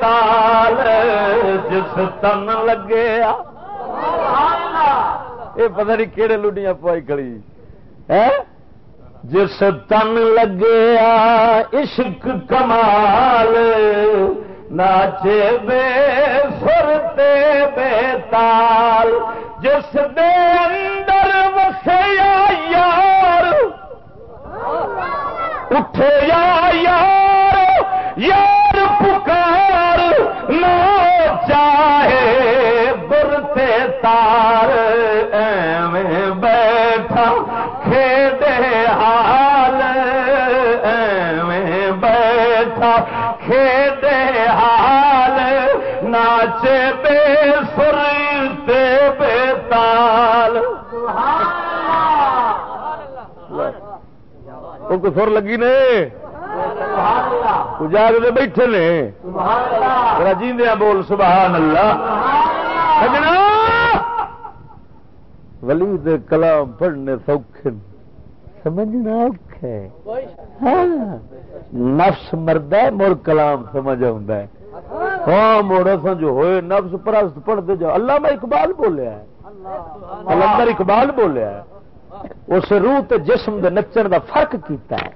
تال جس تن لگے۔ یہ پتہ نہیں کہڑے لڈیاں پوائی کڑی جس تن لگے عشق کمال ناچے بے سرتے بے تال، جس دے اندر وسیا یار۔ اٹھے یا یار یار پکار، نہ چاہے برتے تار۔ ایویں بیٹھا کھیدے حال، ایویں بیٹھا کھیدے حال ناچے بے سر تے بے تال کو سر لگی نے؟ جاگ دے بیٹھے نے۔ رجیندیا بول، سبحان اللہ۔ ولی دے کلام پڑھنے سوکھے سمجھنا اوکھے ہاں نفس مرد ہے مڑ کلام سمجھ آ ہاں موڑ جو ہوئے نفس پرست پڑھتے جاؤ۔ اللہ میں اقبال بولیا ہے۔ اقبال بولیا ہے۔ اس روح تے جسم دے نچن دا فرق کیتا ہے۔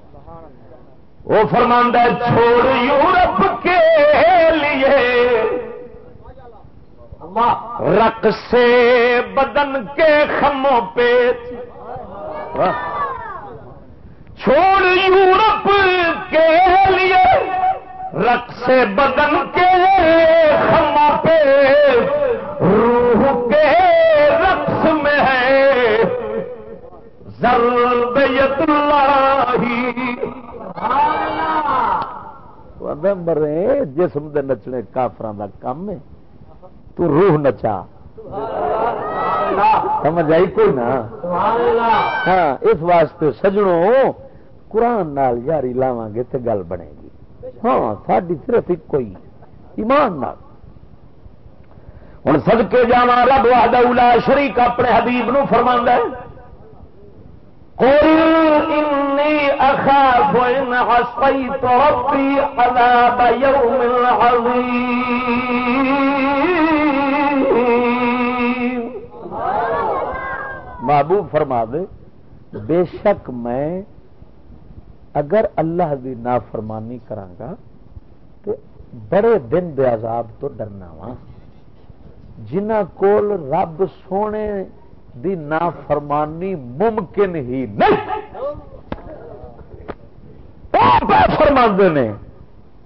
وہ فرماندہ چھوڑ یورپ کے لیے۔ رق سے بدن کے خموں پہ۔ چھوڑ یورپ کے لیے رق سے بدن کے خموں پہ روح کے رقص میں ہے۔ ضرورت اللہ۔ مرے جسم دے نچنے کافران دا کام ہے۔ تو روح نچا۔ سمجھ آئی کوئی نا؟ ہاں اس واسطے سجڑوں قرآن نال یاری لاواں گے تو گل بنے گی۔ ہاں ساری صرف ایک کوئی ایمان نال۔ ہوں سدکے جا رب واہدہ شریک اپنے حبیب نو فرما ہے عذاب محبوب فرما دے، بے شک میں اگر اللہ دی نافرمانی کرانگا تو بڑے دن دے عذاب تو ڈرنا وا۔ جنہ کول رب سونے دی نافرمانی ممکن ہی نہیں۔ فرما نے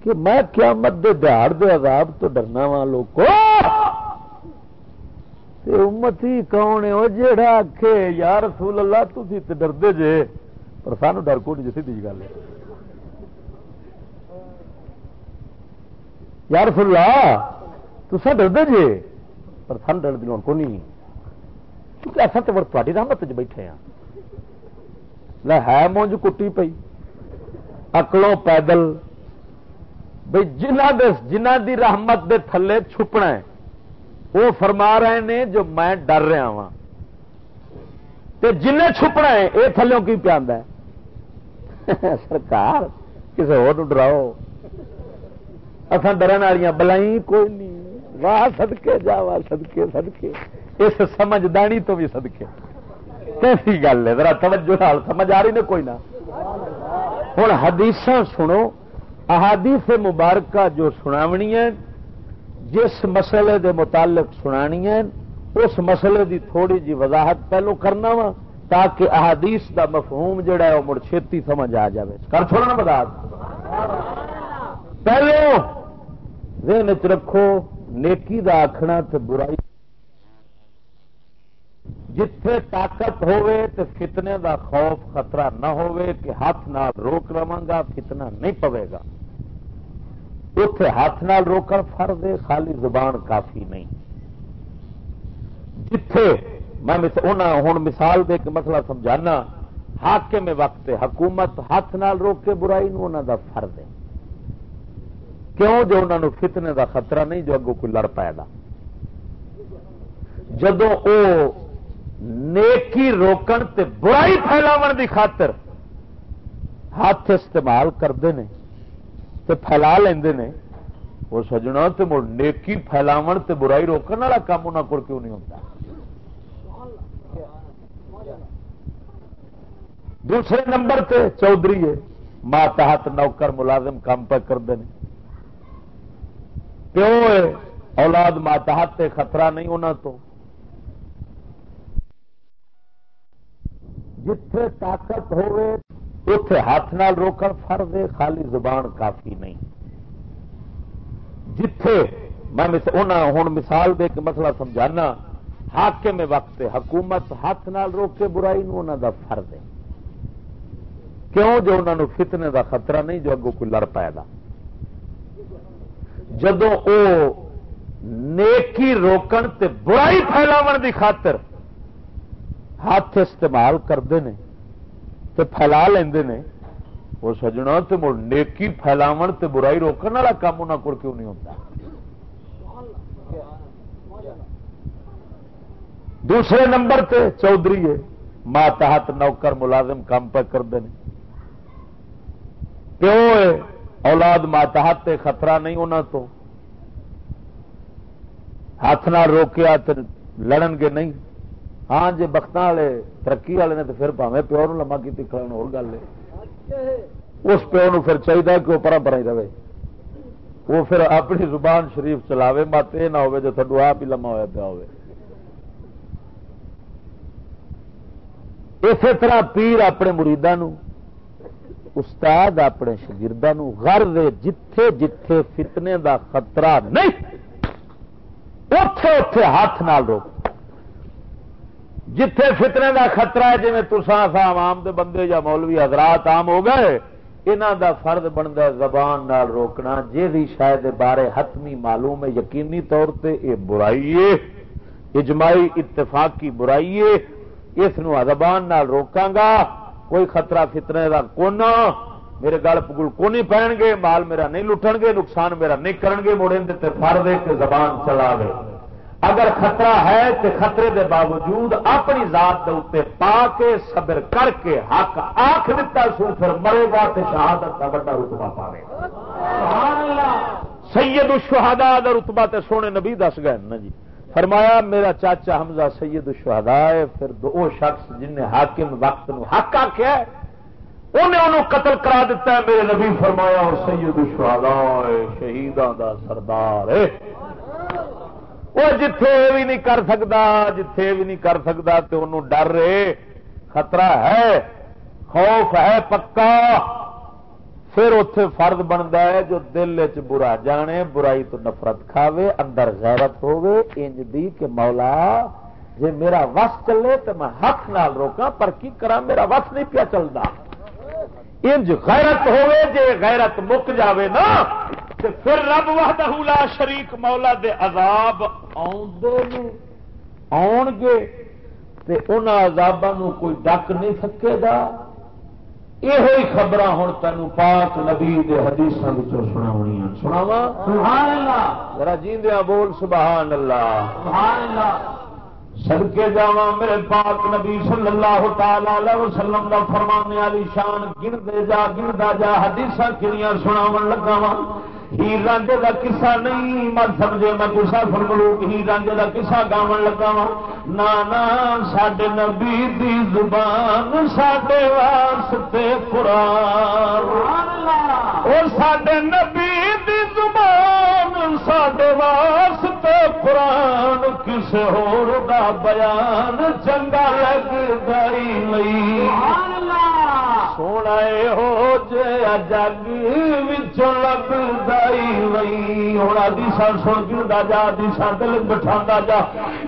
کہ میں قیامت دے دہاڑ دے عذاب تو ڈرنا وا لوگ امتی کون ہے؟ وہ جیڑا آخ یا رسول اللہ تھی ڈردے جے۔ پر سانو ڈر کو نہیں سی جی گل یا رسول اللہ تصا ڈردے جے جی، پر سن ڈر دی کو نہیں۔ کیونکہ اصل تو تاری رحمت چ بیٹھے ہاں۔ ہے مونج کٹی پئی۔ اکلوں پیدل۔ بھائی جنہ دے، جنہ دی رحمت دے تھلے چھپنا ہے، وہ فرما رہے نے جو میں ڈر رہا ہاں۔ وا جن چھپنا ہے یہ تھلوں کی پیا سرکار کسی ہو ڈراؤ اصل ڈرن والی بلائی کوئی نہیں واہ سدکے جا واہ سدکے سدکے اس سمجھدانی تو بھی سدکے کیسی گل ہے ذرا توجہ حال سمجھ آ رہی نے کوئی نہ ہوں حدیث سنو احادیث مبارکہ جو سناونی ہے جس مسئلے دے متعلق سنانی ہے اس مسئلے دی تھوڑی جی وضاحت پہلو کرنا وا تاکہ احادیث دا مفہوم جڑا ہے وہ مڑ چھتی سمجھ آ جائے کر چھوڑنا بتا پہلو، ذہن چ رکھو، نیکی دا آخنا تے برائی جتھے طاقت ہوے تے فتنے دا خوف خطرہ نہ ہوے کہ ہاتھ نال روک رواں گا، فتنہ نہیں پوے گا۔ اتے ہاتھ نال روکن فرد ہے، خالی زبان کافی نہیں۔ جتھے میں ہوں مثال دے کے مسئلہ سمجھانا حاکم وقت حکومت ہاتھ نال روک کے برائی نو انہوں دا فرد ہے۔ کیوں؟ جو انہوں فتنے دا خطرہ نہیں، جو اگوں کوئی لڑ پائے گا۔ جدو او نیکی روکن تے برائی پھیلاو دی خاطر ہاتھ استعمال کرتے ہیں تے پھیلا لیندے نے وہ سجنا تے مڑ نیکی پھیلاو تے برائی روکن والا کام انہوں کو کیوں نہیں ہوتا؟ دوسرے نمبر تے چودھری ہے۔ ماں تحت نوکر ملازم کام پہ کرتے ہیں پیو ہے، اولاد ماں تحت تے خطرہ نہیں انہوں تو۔ جتھے طاقت ہوئے اتے ہاتھ نال روکن فرض ہے، خالی زبان کافی نہیں۔ جتھے میں ہوں مثال دے کے مسئلہ سمجھانا، حاکم میں وقت حکومت ہاتھ نال روک کے برائی نو انہوں دا فرض ہے۔ کیوں جو انہوں نے فتنے دا خطرہ نہیں جو اگوں کوئی لڑ پائے گا جدو او نیکی روکن تے برائی پھیلاو دی خاطر ہاتھ استعمال کرتے ہیں تے پھیلا لیندے نے، وہ سجنا تے مڑ نیکی پھیلاو تے برائی روکن والا کام انہوں کو کیوں نہیں ہوتا دوسرے نمبر تے چودھری ہے ماں تحت نوکر ملازم کام پہ کرتے ہیں پیو ہے؟ اولاد ماں تحت تے خطرہ نہیں انہوں تو۔ ہاتھ نہ روکیا تو لڑن گے نہیں۔ ہاں جی بخت والے، ترقی والے نے تو پھر پاوے پیو نو لما کی کھڑا اور گل ہے۔ اس پیو نو پھر چاہیے کہ وہ پرا پرا ہی رہے۔ وہ پھر اپنی زبان شریف چلاوے، مت یہ نہ ہو جو تھڈو آپ ہی لما ہوا پیا ہو اسی طرح پیر اپنے مریدان استاد اپنے شگردان غر دے جتھے جتھے فتنے دا خطرہ نہیں اتے اتے ہاتھ نال روک۔ جتھے فتنے دا خطرہ ہے جی تسا سا عوام دے بندے یا مولوی حضرات عام ہو گئے انہوں دا فرد بنتا زبان نال روکنا جی شاید بارے حتمی معلوم ہے، یقینی طور پہ یہ برائی ہے، اجماعی اتفاقی برائی ہے، اس زبان نال روکاں گا۔ کوئی خطرہ فتنے کا کون میرے گل پگل کو نہیں پہن گے مال میرا نہیں لٹن گے نقصان میرا نہیں کرن گے مڑے فر دے کے زبان چلا گے اگر خطرہ ہے تو خطرے دے باوجود اپنی ذات دے اتنے پا کے صبر کر کے حق آخ دتا سو پھر مرے گا تو شہادت کا بڑا رتبا پاوے۔ سید الشہداء دا رتبا تے سونے نبی دس گئے نا جی۔ فرمایا، میرا چاچا حمزہ سید الشہداء ہے، پھر دو شخص جن نے حاکم وقت نو حق آخیا انہیں انہوں قتل کرا دیتا ہے، میرے نبی فرمایا، اور سید الشہداء شہیداں دا سردار ہے۔ وہ جتھے بھی نہیں کر سکتا، جتھے بھی نہیں کر سکتا تو انہوں ڈر رہے، خطرہ ہے، خوف ہے پکا۔ پھر اتے فرد بنتا ہے جو دل چ برا جانے، برائی تو نفرت کھاوے، اندر غیرت ہوے انج دی کہ مولا جی میرا وس چلے تو میں ہاتھ نال روکا پر کی کرا میرا وس نہیں پیا چلتا انج غیرت ہوے جے غیرت مک جاوے نا، تے پھر رب وحدہ لا شریک مولا دے عذاب آن گے، تے ان عذاباں نو کوئی ڈک نہیں سکے گا۔ یہ خبر ہوں تین پاک نبی حدیث سنا سناوا ذرا جیندیا بول سبحان اللہ سبحان اللہ سڑکے جا میرے پاک نبی صلی اللہ تعالی وسلم کا فرمانے والی شان گن دے جا گنتا جا حدیث کنیاں سناو لگا وا ہی رانجے کا قصہ نہیں، مت سمجھے میں کسا فرملوک، ہی رانجے کا قصہ گا لگا وا نانا ساڈے نبی دی زبان، ساڈے واسطے قرآن۔ اور ساڈے نبی دی زبان، ساڈے واسطے قرآن کسے ہور دا بیان چنگا لگ گئی سونا ہو جے جگ لگ گئی وئی ہوں آدھی سن سن گردا جا آدھی سن دل بٹھا جا۔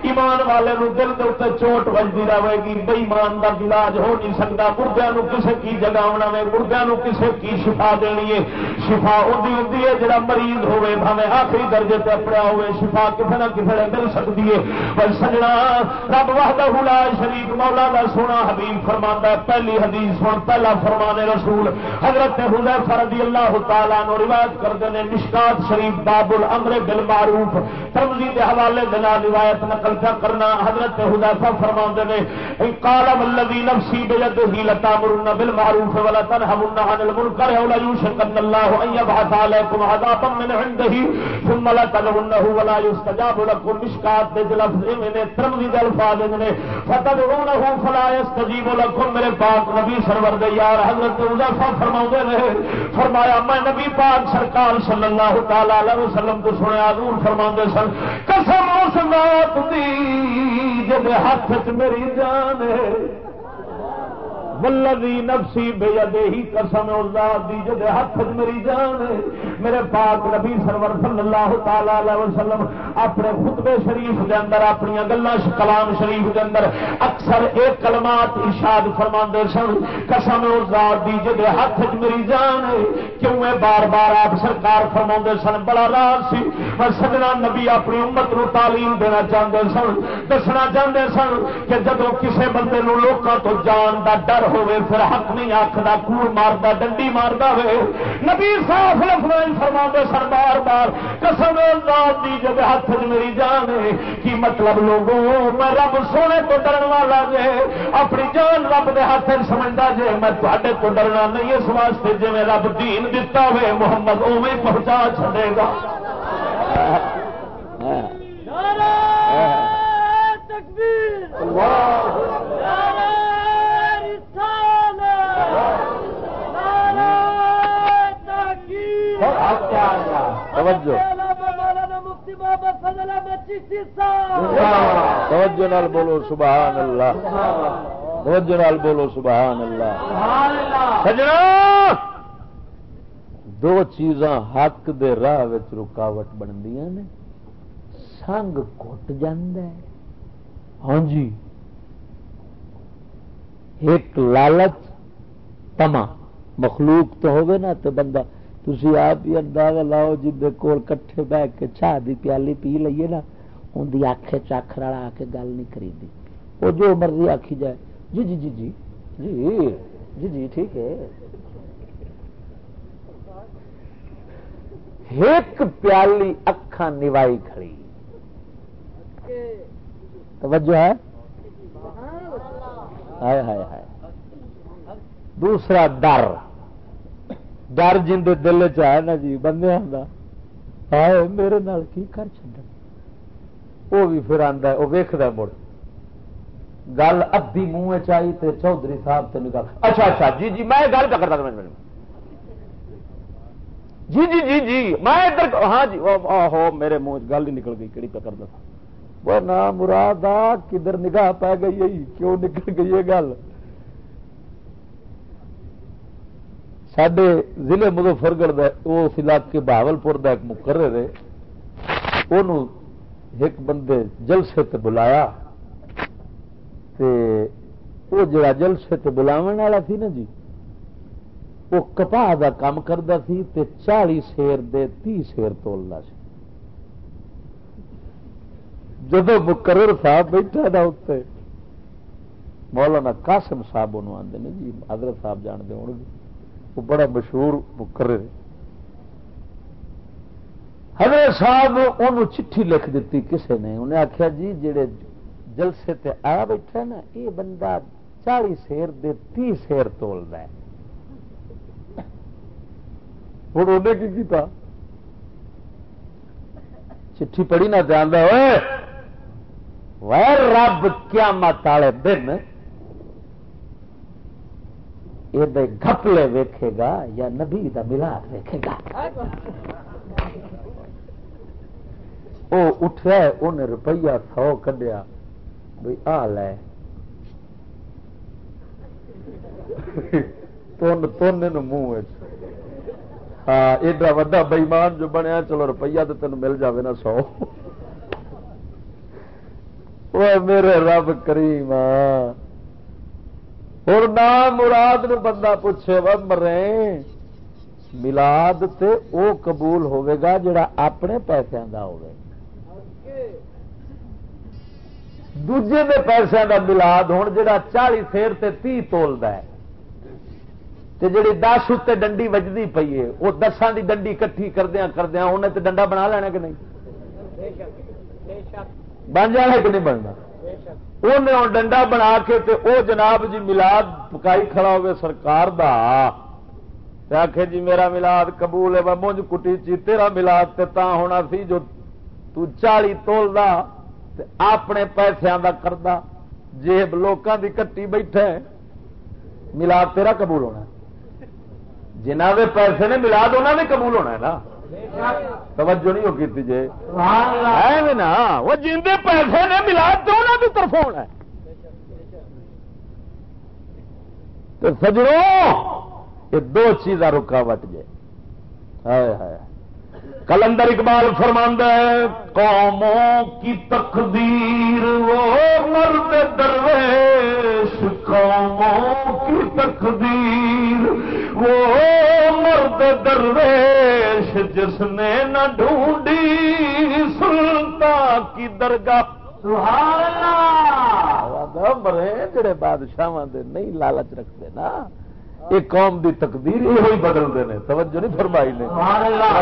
ایمان والے نو دل کے اتنے چوٹ بجتی رہے گی۔ بےمان کا علاج ہو نہیں سکتا۔ گردیا کسے کی جگہ ہونا وے گردیا کسے کی شفا دینی ہے؟ شفا ادی ہوں ہے جڑا مریض ہوے بھاوے آخری درجے تے اپنا ہوے شفا کسی نہ کسی نے مل سکتی ہے۔ پر سجنا، رب وحدہ لا شریف مولا کا سونا حبیب فرما پہلی حدیث سن، پہلا فرمانے رسول۔ حضرت حضیفہ رضی اللہ تعالیٰ نو روایت کرتے ہیں مشکات شریف باب الامر بالمعروف۔ ترمذی کے حوالے دنا روایت نقل کیا کرنا، حضرت حذیفہ فرماتے ہیں قال والذی نفسی بیده لتامرن بالمعروف ولا تنهون عن المنکر ولا یوشکن الله ان يبعث عليكم عذابا من عنده ثم لا تلونه ولا يستجاب لكم مشکات دے لفظ میں ترمذی دے الفاظ نے، فتدعونه فلا يستجيب لكم میرے پاک نبی سرور دے یار حضرت حذیفہ فرماتے ہیں فرمایا میں نبی پاک سرکار صلی اللہ تعالی علیہ وسلم تو سنیا حضور فرماندے سن، قسم اس ذات دی جے ہاتھ چ میری جان ہے۔ ولدی نفسی بے ہی قسم دی جد ہاتھ میری جان میرے پاک نبی سرور صلی اللہ تعالی وسلم اپنے خطبے شریف دے اندر، اپنی گلا کلام شریف دے اندر اکثر ایک کلمات ارشاد فرما سن، قسم ذات دی جد ہاتھ میری جان کیوں میں بار بار آپ سرکار فرما سن؟ بڑا راز سی۔ میں سجنا نبی اپنی امت نو تعلیم دینا چاہتے سن۔ دسنا چاہتے سن کہ جدو کسے بندے نو لوکاں تو جان دا ڈر ہوئے پھر حق نہیں آخر کور مارتا ڈنڈی مارتا ہوئے نبی صاف لفظ فرما سر بار بار قسم دی جب ہاتھ میری جان کی مطلب لوگوں میں رب سونے تو ڈرن والا جے اپنی جان رب دے ہاتھ سمجھتا جے میں تے کو ڈرنا نہیں اس واسطے جی میں رب دین دتا ہوئے محمد اوے پہنچا چڑے گا۔ تکبیر۔ اللہ۔ توجہ۔ توجہ نال بولو، سبحان اللہ۔ توجہ نال بولو، سبحان اللہ۔ سجنا! دو چیزاں حق دے راہ رکاوٹ بندیاں نے، سنگ کٹ ہے۔ ہاں جی۔ ایک لالچ تما مخلوق تو ہوگی نا تو بندہ تھی آپ ہی اندازہ لاؤ جن کول کٹھے بہ کے چاہ دی پیالی پی لئیے نا، ان کی آخ چکھ رلا آ کے گل نہیں کری وہ جو مرضی آخی جائے۔ جی جی جی جی۔ جی جی جی ٹھیک ہے۔ ایک پیالی اکھا نوائی کھڑی۔ توجہ ہے؟ ہائے ہائے ہائے۔ دوسرا ڈر۔ ڈر جن دل چ نا جی بندے آئے میرے نال کی کر وہ بھی پھر آتا وہ ویخد مڑ۔ گل ادی منہ چائی تے چودھری صاحب تے نکال اچھا اچھا جی جی میں گل کر کرتا جی جی جی جی میں ادھر ہاں جی ہو، میرے منہ گل ہی نکل گئی کہڑی پہ کرتا وہ نہ مراد آ، کدھر نگاہ پی گئی کیوں نکل گئی یہ گل؟ سڈے ضلع مظفرگڑھ اس علاقے بہاولپور کا ایک مقرر ہے ایک بندے جلسے تے بلایا تے وہ جڑا جلسے تے بلاو والا سی نا جی وہ کپاہ کا کام کرتا سی تے چالی شیر دے تی شیر تولنا سی جب مقرر صاحب بیٹھا نا اتنے مولانا قاسم صاحب انہوں آتے ہیں جی حضرت صاحب جانتے ہو وہ بڑا مشہور مقرر ہے۔ حضرت صاحب ان چٹھی لکھ دیتی کسے نے انہیں آخیا جی جڑے جلسے تے آیا بیٹھا نا، یہ بندہ چالی سیر دے تی سیر تول ہے۔ ہوں انہیں کی کیتا چٹھی پڑھی نہ جانا ہوئے رب کیا مت والے دن یہ گپلے ویکھے گا یا نبی کا ملاپ ویکھے گا۔ وہ اٹھا انہیں روپیہ سو کڈیا بھائی آ لے۔ تن تن منہ ہاں ایڈا وا بئیمان جو بنیا، چلو روپیہ تو تین مل جائے نا سو۔ میرے رب کریم ہاں۔ اور نام مراد نو بندہ پوچھے و مرے ملاد تے او قبول ہوئے گا جڑا اپنے پیسوں کا ہوگا دوجے دے پیسے دا ملاد ہوں جا چالی سیر تے تی تولد ہے تے جڑی دس اتنے ڈنڈی وجدی پی ہے وہ دسان دی ڈنڈی کٹھی کردیا کردیا انہیں تے ڈنڈا بنا لینا کہ نہیں بن جانا کہ نہیں بننا انہیں ڈنڈا بنا کے تے او جناب جی ملاد پکائی کھڑا ہوگے سرکار دا آخ جی میرا ملاد قبول ہے مونج کٹی چی تیرا ملاد تے تا ہونا سی جو تو چالی تولدا اپنے پیسوں کا کردہ جیب لوگوں کی کٹی بیٹھے ملاد تیرا قبول ہونا جنہ کے پیسے نے ملاد انہوں نے قبول ہونا ہے نا توجہ نہیں ہو کی جی نا وہ جن پیسے نے ملاد تو انہوں کی طرف ہونا ہے۔ تو سجڑوں یہ دو چیزاں رکاوٹ جائے ہائے ہائے۔ کلندر اقبال فرماند ہے، قوموں کی تقدیر وہ مرد درویش، قوموں کی تقدیر وہ مرد درویش، جس نے نہ ڈھونڈی سلطا کی درگاہ۔ مرے جڑے بادشاہ نہیں لالچ رکھتے نا۔ یہ قوم دی تقدیر یہ بدلتے ہیں۔ توجہ نہیں فرمائی نے۔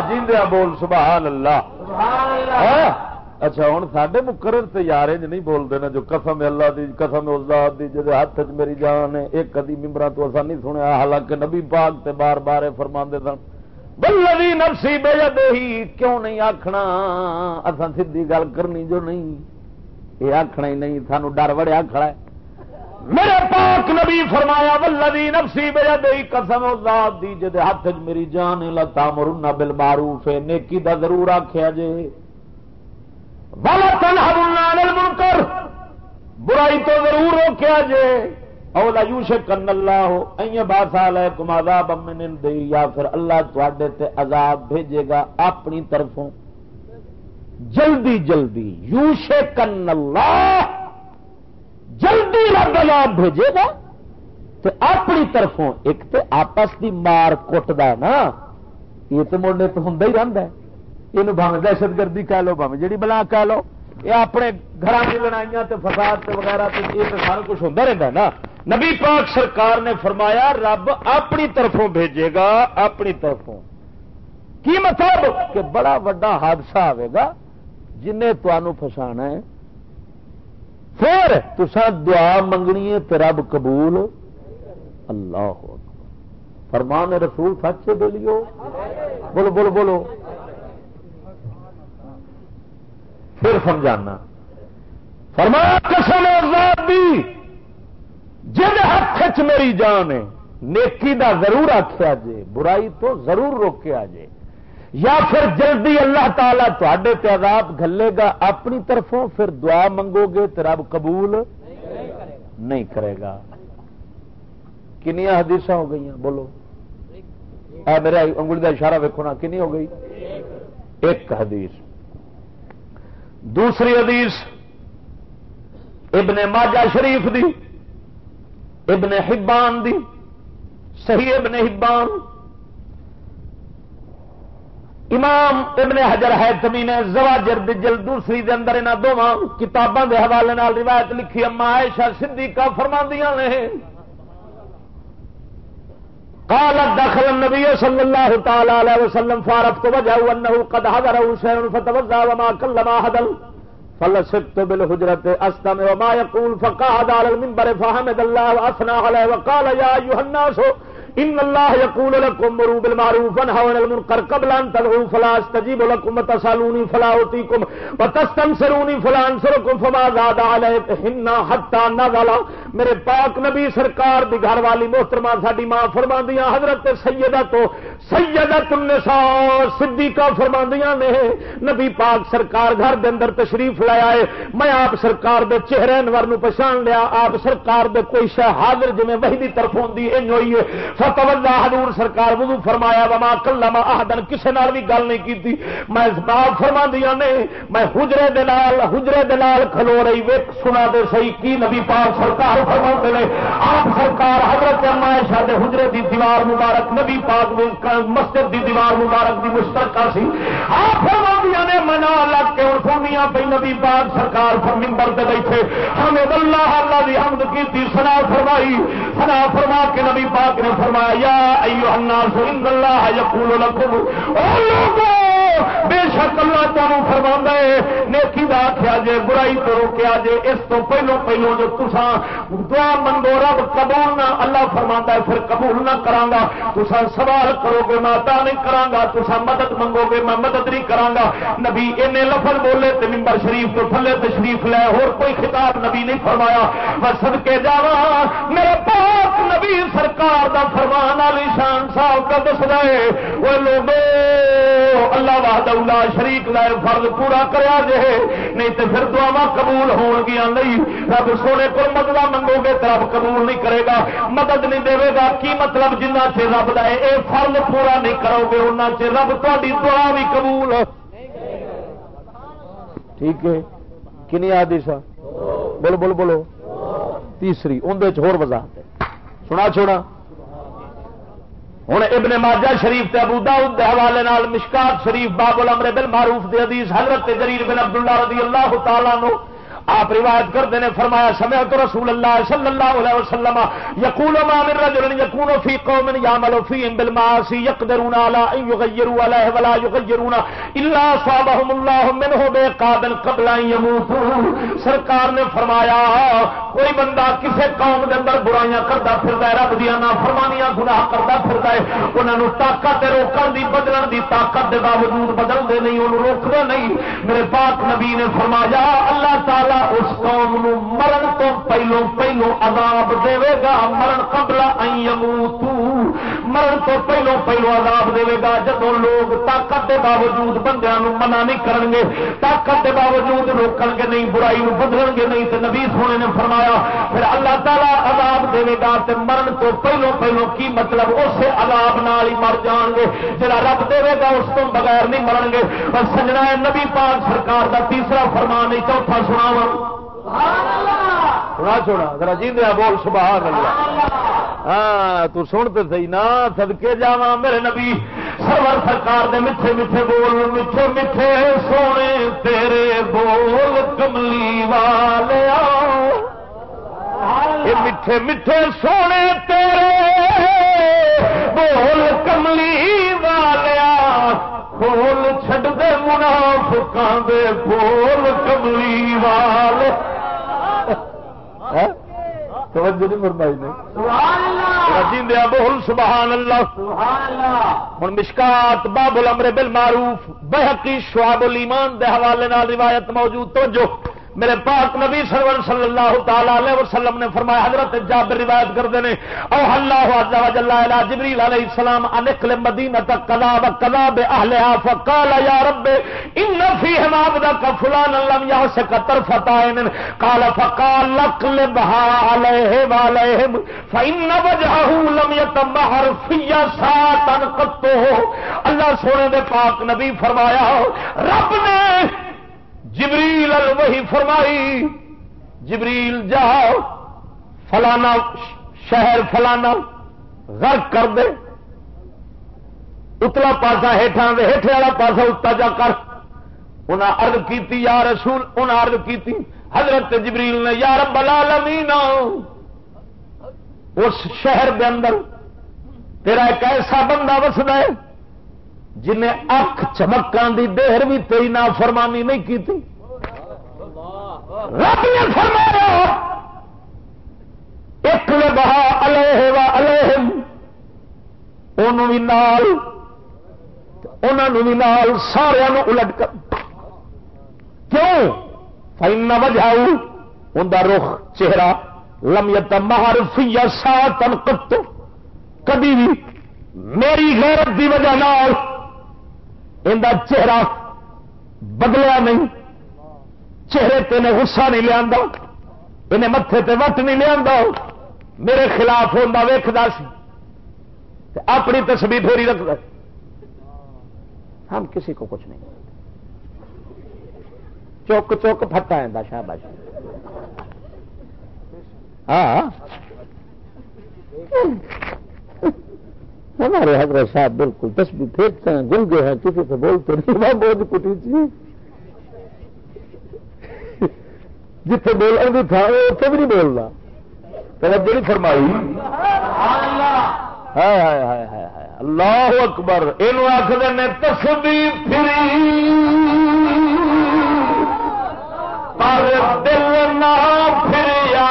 جیندیا بول سبحان اللہ۔ ہاں؟ اچھا ہوں سڈے مقرر تے یار نہیں بولتے نا جو قسم اللہ دی قسم ازاد دی جی ہاتھ چ میری جان ہے ایک کدی ممبر تو اصا نہیں سنیا حالانکہ نبی پاک تے بار بار فرما سن۔ بلدی نفسی بے ہی کیوں نہیں آخنا اصا سی گل کرنی جو نہیں۔ یہ آخنا ہی نہیں سانو ڈر وڑیا کھڑا ہے۔ میرے پاک نبی فرمایا ولدی نفسی بے دئی قسم ذات دی، جدے ہاتھ وچ میری جان لتا مرنا بالمعروف، نیکی دا ضرور آکھیا جے۔ ولا تنهون عن المنکر برائی تو ضرور روکیا جے۔ او لا یوشکن اللہ این باس علیکم عذاب من دی یا پھر اللہ تواڈے تے عذاب بھیجے گا اپنی طرفوں۔ جلدی جلدی، یوشکن اللہ جلدی رب لاب بھیجے گا تو اپنی طرفوں ایک تو آپس کی مار کٹتا نا۔ یہ تو مڑنے تو ہوں ہی رہتا ہے۔ یہ بھاوے دہشت گردی کہہ لو بھاوے جڑی بلا کہہ لو۔ یہ اپنے گھر کی لڑائیاں تے فساد تے وغیرہ تے یہ تو سارا کچھ ہوتا رہتا ہے نا۔ نبی پاک سرکار نے فرمایا، رب اپنی طرفوں بھیجے گا، اپنی طرفوں۔ کی مطلب؟ کہ بڑا وڈا حادثہ آئے گا، جنہیں تمہوں فسانا ہے۔ پھر تسا دعا منگنی ہے تو رب قبول اللہ ہو فرمان رسول سچ سے بولیو بولو بولو بولو۔ پھر سمجھانا۔ فرمایا قسم آزادی جن ہاتھ چ میری جان ہے، نیکی دا ضرور آخیا جے، برائی تو ضرور روکیا جے۔ یا پھر جلدی اللہ تعالیٰ تے عذاب گلے گا، اپنی طرفوں پھر دعا منگو گے تو رب قبول نہیں کرے گا۔ کنیا حدیث ہو گئی بولو۔ اے میرے انگلی کا اشارہ ویکو نا، کنی ہو گئی؟ ایک حدیث۔ دوسری حدیث ابن ماجہ شریف دی، ابن حبان دی، صحیح ابن حبان۔ امام ابن حجر ہے تمی نے زواجر جل دوسری دے اندر انہوں دونوں کتابوں کے حوالے نال روایت لکھی اما عائشہ صدیقہ فرماندیاں نے۔ قال، دخل النبي صلى الله تعالى عليه وسلم فعرفت وجهه انه قد حضره شيء فتوضا وما كلم احد فلسكت بالحجرة استمع وما يقول فقعد على المنبر فحمد الله واثنى عليه وقال يا ايها الناس ان اللہ یقول لکم مرو بالمعروف ونهوا عن المنکر قبل ان تدعوا فلا استجیب لکم وتسالونی فلا اعطیکم وتستنصرونی فلا انصرکم فما زاد علیہن حتى نزل میرے پاک نبی سرکار دی گھر والی محترمہ ساڈی ماں فرماندیاں حضرت سیدہ تو سیدت النساء صدیقہ فرماندیاں نے نبی پاک سرکار گھر دے اندر تشریف لے آئے۔ میں آپ سرکار دے چہرے انور نو پہچان لیا، آپ سرکار دے کوئی شے حاضر جویں وحی دی طرف ہوندی انج ہوئی ہے فتوجہ حضور سرکار وضو فرمایا، وما کلم احدن، کسے نال بھی گل نہیں کیتی۔ میں اس بات فرما دیا نے، میں حجرے دے نال، حجرے دے نال کھلو رہی۔ ویک سنا دے صحیح کی نبی پاک سرکار فرما دے آپ سرکار حضرت عائشہ دے حجرے دی دیوار مبارک، نبی پاک مسجد دی دیوار مبارک دی مشترکہ سی۔ آپ فرما دیا نے منا لگ کے اور سنیا پہ نبی پاک سرکار پر ممبر تے بیٹھے۔ ہمیں اللہ اللہ دی حمد کی سنا فرمائی۔ سنا فرما کے نبی پاک نے فرما فرمایا ایو الناس ان اللہ یقول لکم۔ او لوگو، بے شک اللہ تمہیں فرما ہے، نیکی دا آخیا جے برائی تو روکیا جے اس تو پہلو پہلو جو تسا دعا منگو رب قبول نہ، اللہ فرما ہے، پھر قبول نہ کرا گا تسا سوال کرو گے، میں ماتا نہیں کرا گا تسا مدد منگو گے، میں مدد نہیں کرا گا نبی این لفظ بولے تو ممبر شریف تو تھلے تشریف لے، اور کوئی خطاب نبی نہیں فرمایا۔ میں سد کے جا میرے پاک نبی سرکار دا فرمان علی شان صاحب کا دس رہے وہ لوگ اللہ واہدہ شریک لائے فرض پورا کریا جے نہیں تو پھر دعوا قبول ہون گیا نہیں۔ رب سونے کو مدد منگو گے تو رب قبول نہیں کرے گا۔ مدد نہیں دے گا، کی مطلب جنہ چر رب دا اے فرض پورا نہیں کرو گے ان چر رب تاری دعا بھی قبول ٹھیک ہے۔ کنی آدی سا بولو بولو بولو۔ تیسری اندر ہور وضاحت ہے۔ سنا، چھوڑا۔ ہوں ابن ماجہ شریف تے ابو داؤد دے حوالے نال مشکات شریف باب الامر بالمعروف دے حدیث حضرت جریر بن عبداللہ رضی اللہ تعالیٰ نو آپ روایت کرتے ہیں، فرمایا سمے تو رسول اللہ صلی اللہ علیہ وسلم، یقول ما من رجل یکون فی قوم یعمل فیہم بالمعاصی یقدرون علی ان یغیروا علیہ ولا یغیرون الا صابهم اللہ منه بعقاب قبل ان يموتوا سرکار نے فرمایا، کوئی بندہ کسے قوم دے اندر برائیاں کردا پھردا ہے، رب دیاں نافرمانیاں گناہ کردا پھردا ہے، انہاں نو طاقت روکن دی، بدلن دی طاقت دے باوجود بدل دے نہیں اونوں روکدے نہیں۔ میرے پاک نبی نے فرمایا، اللہ تعالی اس قوم نو مرن تو پہلو پہلو عذاب دے گا مرن قبل مرن تو پہلو پہلو عذاب دے گا جب لوگ طاقت دے باوجود بندیاں منع نہیں کرن گے طاقت دے باوجود روکن گے نہیں، برائی بدلن گے نہیں تو نبی سونے نے فرمایا، پھر اللہ تعالیٰ عذاب دے گا تے مرن تو پہلو پہلو کی مطلب اسے عذاب نال ہی مر جان گے جڑا رب دے گا اس تو بغیر نہیں مرن گے پر سجنا نبی پاک سرکار دا تیسرا فرمان نہیں چوتھا سناو سنا چھوڑا ذرا جی دیا بول سبحان اللہ! ہاں تو سن تو سی نا سدکے جا میرے نبی سرور سرکار دے میٹھے میٹھے بول میٹھے میٹھے سونے تیرے بول کملی والے میٹھے میٹھے سونے تیرے بول کملی والیا! کھول چھڈ دے منافقاں دے بول کملی والے توجہ نہیں فرمائی نے دیا بول سبحان اللہ ہوں مشکات باب الامر بالمعروف بحقی شعاب الایمان دے حوالے نال روایت موجود توجہ میرے پاک نبی سرور صلی اللہ تعالی علیہ وسلم نے فرمایا، حضرت جابر روایت کرتے ہیں او اللہ عز و جل الى جبريل علیہ السلام ان نقل مدینہ تک قضا و قضا فقال يا رب ان فيهم عبدك فلان لم يعسك طرفت عين قال فقال لقلبها عليه وعليهم فان وجهه لم يتمهر في ساعه قط اللہ سونے دے پاک نبی فرمایا، رب نے جبریل وہی فرمائی، جبریل جاؤ، فلانا شہر فلانا غرق کر دے۔ اتلا پاسا ہیٹھا ہیٹھے والا پاسا اتنا جا کر۔ انہیں ارد کی یا رسول انہیں ارد کی حضرت جبریل نے یار بلا العالمین، اس شہر دے اندر تیرا ایک ایسا بندہ وسد ہے جنہیں اک چمکان دی دیر بھی تیری نا فرمانی نہیں کی تھی رب نے فرمایا ایک بہا الہ و الہم انہوں بھی نال انہوں بھی نال سارا الٹ کر۔ کیوں؟ فائن وجاؤ ان کا رخ چہرہ لمیت مہر فیا سا تن کبھی بھی میری غیرت دی وجہ نال ان چہرہ بدلیا نہیں، چہرے تین غصہ نہیں لیا انہیں متے تے وٹ نہیں لیا میرے خلاف ہوں ویختا سی اپنی تصویر پھیری رکھ دے۔ ہم کسی کو کچھ نہیں چوک چوک پھٹا ہے شاہ بادشاہ ہاں۔ ہمارے حضرت صاحب بالکل تسبیح پھینکتے ہیں گنگے ہیں کسی سے بولتے نہیں بہت کٹی تھی۔ جتنے بولنا بھی تھا اتنے بھی نہیں بولنا۔ توجہ نہیں فرمائی۔ اللہ۔ اکبر۔ یہ آخر نے تسبی پھری۔ پر دل نہ پھریا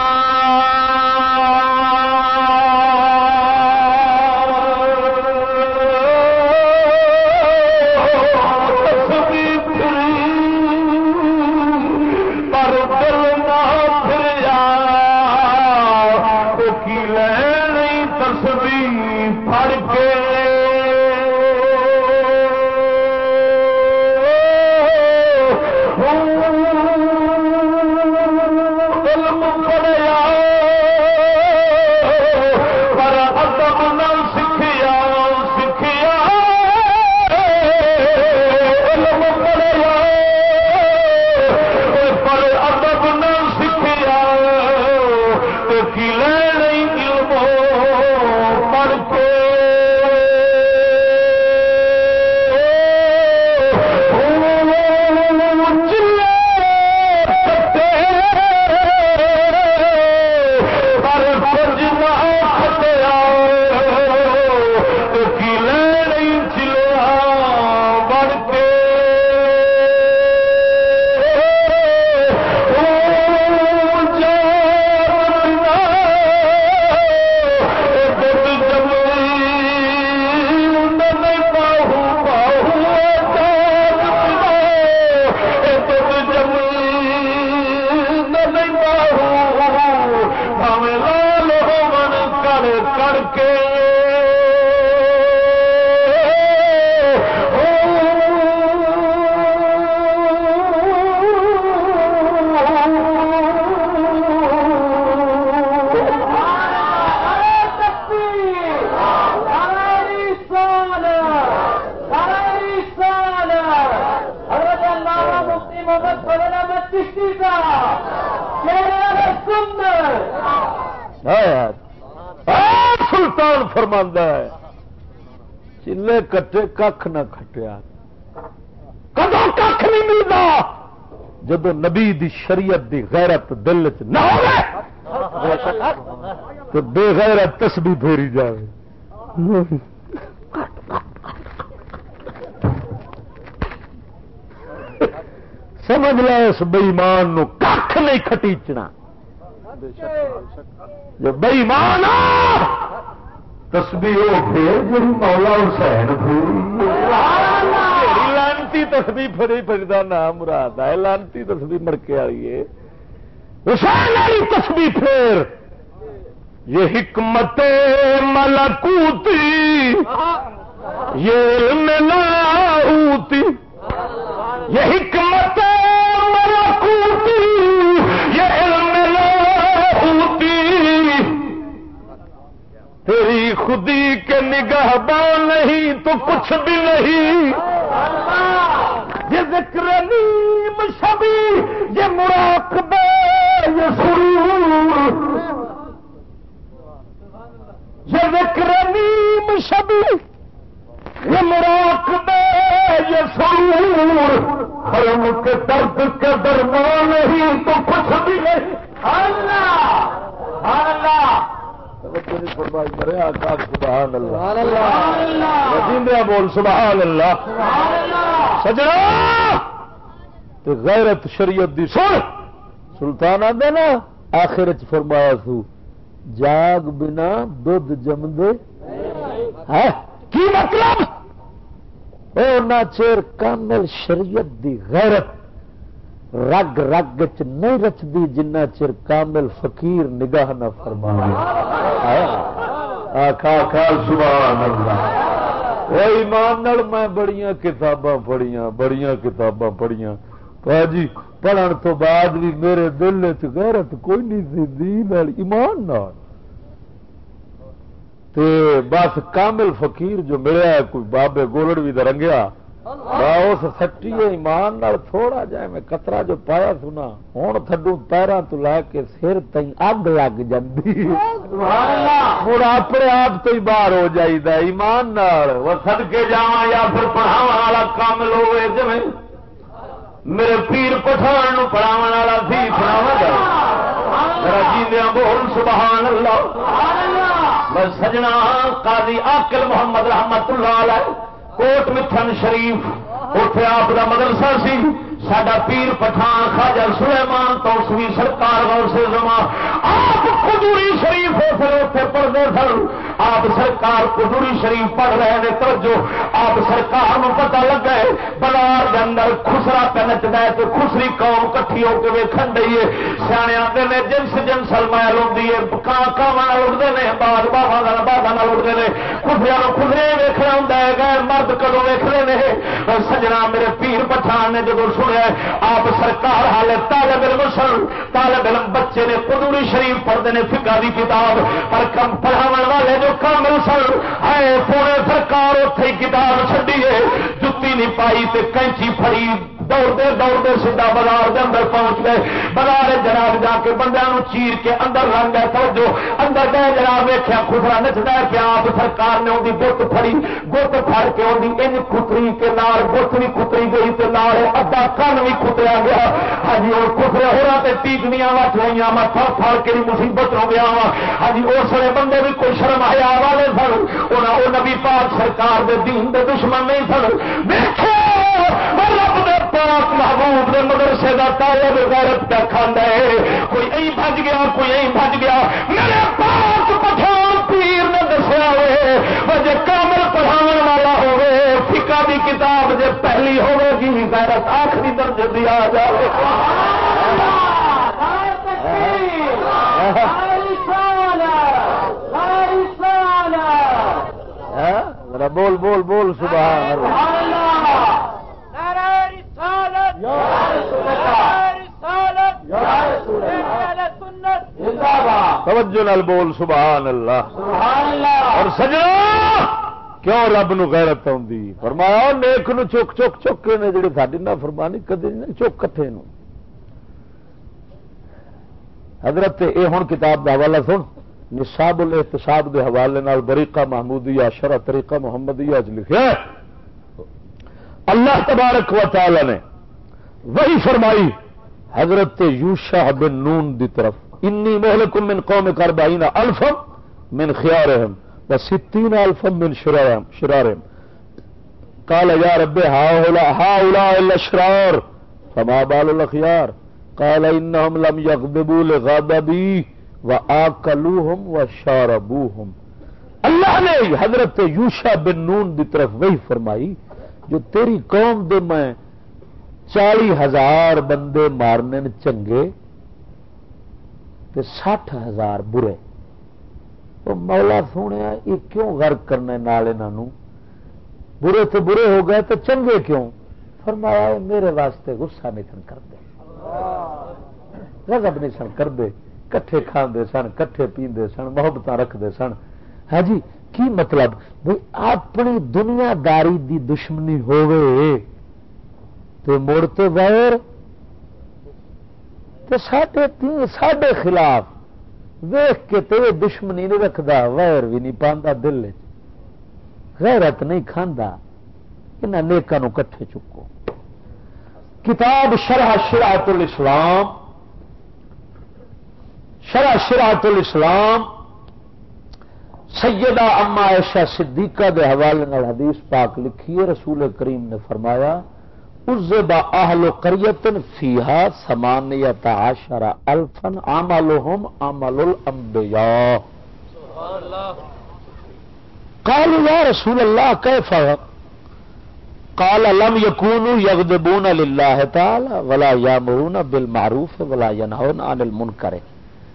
کٹے کھ نہ کھٹیا۔ کدو کھ نہیں ملتا جب نبی دی شریعت دی غیرت دل چ نہ تو بے غیرت تسبی پھیری جائے سمجھ لے اس بئیمان کھ نہیں کٹیچنا جو بئیمان تسبی وہ پھر جی مولا حسین لانتی تسبی پھری پھردا نام مراد ہے لانتی تسبی مڑکے والی ہے حسین والی تسبی پھر یہ حکمت ملکوتی یہ علم لاہوتی یہ حکمت ملکوتی یہ علم لاہوتی تیری خودی کے نگاہ بان نہیں، تو کچھ بھی نہیں۔ یہ ذکر نیم شبی، یہ مراقبے یہ سرور۔ یہ ذکر نیم شبی، یہ مراقبے یہ سرور۔ حرم کے درد کے درمان نہیں، تو کچھ بھی نہیں۔ اللہ اللہ۔ بول سبحان اللہ۔ سجنا! غیرت شریعت دی سن۔ سلطان آدھے نا آخر چ فرمایا سو جاگ بنا دھد جمدے۔ کی مطلب؟ او چیر کامل شریعت دی غیرت۔ رگ رگ چ نہیں رچتی جنہ چر کامل فقیر نگاہ نہ فرما ایمان میں بڑیاں کتاباں پڑھیاں، بڑیاں کتاباں پڑھیاں۔ جی پڑھن تو بعد بھی میرے دل چیرت کوئی نہیں سی، دین ایمان تے بس کامل فقیر جو ملیا کوئی بابے گولڑ بھی درنگیا اس سٹی ایمان نال تھوڑا جائے میں کترا جو پایا سنا ہوں تھڈو پیروں تو لے کے سر تھی اگ لگ جی ہوں اپنے آپ تو ہی باہر ہو جائے ایمان وہ سد کے جا یا پھر پڑھاو والا کام لو جی میرے پیر پٹھان پڑھاو والا سی پڑھاوا جی بول سبحان اللہ۔ میں سجنا قاضی آکل محمد رحمت اللہ علیہ۔ کوٹ متھن شریف اتے آپ کا مدرسہ سی سڈا پیر پٹھان خاجا سلیمان تو سوی سرکار غور سے زما آپ قدوری شریف اتنے پڑھتے سن آپ سرکار قدوری شریف پڑھ رہے ہیں، توجہ، آپ سرکار نو پتا لگا ہے، بلار کے اندر خسرا پہ ہے تو خسری قوم کٹھی ہو کے ویکن دئی ہے۔ سیانے آتے ہیں جنس جنس میل ہوتی ہے کان کاواں اڑتے ہیں باغ باغا باغا اڑتے ہیں خسریا خسرے ویخنا ہوں غیر مرد کدو ویخنے نے؟ سجنا میرے پیر پٹھان نے جب سن فرمایا آپ سرکار حال طالب علم سن، طالب علم بچے نے قدوری شریف پڑھتے ہیں فکا کی کتاب، پر کم پڑھاو والے جو کامل سن ہے پورے سرکار اتے کتاب چڈی ہے، جتی نہیں پائی تے کینچی فری دوڑتے دوڑتے سیدا بازار کے اندر پہنچ گئے۔ بازار جناب جا کے بندے چیر کے اندر رنگ گئے توجہ، اندر گئے جناب ویخیا خسرا نچتا ہے پیا، آپ سرکار نے وہی گت فری گت فر کے وہی ان کتری کے نال گت بھی کتری گئی تو نال ادا کن بھی کتریا گیا؟ ہاں اور کترے ہو رہا ٹیکنیاں وٹ ہوئی میں فر فر کے مصیبت ہو گیا وا ہاں اس وقت بندے بھی کوئی شرم آیا والے سن؟ وہ نبی پاک سرکار دے دین دے دشمن نہیں سن؟ دیکھو رب دے پاک محبوب دے مدرسے کا طالب غیرت پہ کھانا ہے۔ کوئی ائی بج گیا، کوئی ائی بج گیا۔ میرے پاک پٹھان پیر نے دسیا ہوئے وجہ کامل پڑھاو والا ہوے فکا دی کتاب جے پہلی ہوے گی غیرت آخری درجے دی آ جائے بول بول بول سبحان اللہ۔ توجہ نال بول سبحان اللہ۔ اور سجنا! کیوں رب نو غیرت آدھی فرمایا نیک نو چک چک چک کے نے جڑے ساری نہ فرمانی کدی نہیں، چک کٹے نو. حضرت، اے ہوں کتاب کا حوالہ سن، نصاب الاحتساب دے حوالے نال بریقہ محمودیہ شرح طریقہ محمدیہ چ لکھا اللہ تبارک و تعالی نے وہی فرمائی، حضرت یوشا بن نون دی طرف، انی محلکم من قوم کربائین الفم من خیارہم. و ستین الفم من شرارہم شرارہم قال، یا رب هؤلاء الاشرار فما بال الاخيار قال انهم لم يغضبوا لغضبي واكلوهم وشاربوهم اللہ نے حضرت یوشا بن نون دی طرف وہی فرمائی، جو تیری قوم دے میں چالی ہزار بندے مارنے چنگے، تے سٹھ ہزار برے۔ تو مولا سونے یہ کیوں غرق کرنا نال انہوں برے تو برے ہو گئے تو چنگے کیوں؟ فرمایا میرے واسطے غصہ نہیں سن کر دے رزب نہیں سن کر دے کٹھے کھاندے سن، کٹھے پیندے سن محبت رکھتے سن۔ ہاں جی کی مطلب؟ بھائی اپنی دنیا داری دی دشمنی ہوئے تو مڑ تو ویر سڈے خلاف ویخ کے تے دشمنی نہیں رکھتا ویر بھی نہیں پاندہ دل غیرت نہیں کھانا یہاں نیکوں کٹھے چکو۔ کتاب شرح شراط الاسلام۔ شرح شراط الاسلام۔ سیدہ اما عائشہ صدیقہ دے حوالے حدیث پاک لکھی رسول کریم نے فرمایا ازبا اہل قریتن فیہا سمانیت عشر الفن عملهم عمل الانبیاء. قالوا یا رسول اللہ، کیف قال، لم يكونوا يغضبون لله تعالى ولا يامرون بالمعروف ولا ينهون عن المنكر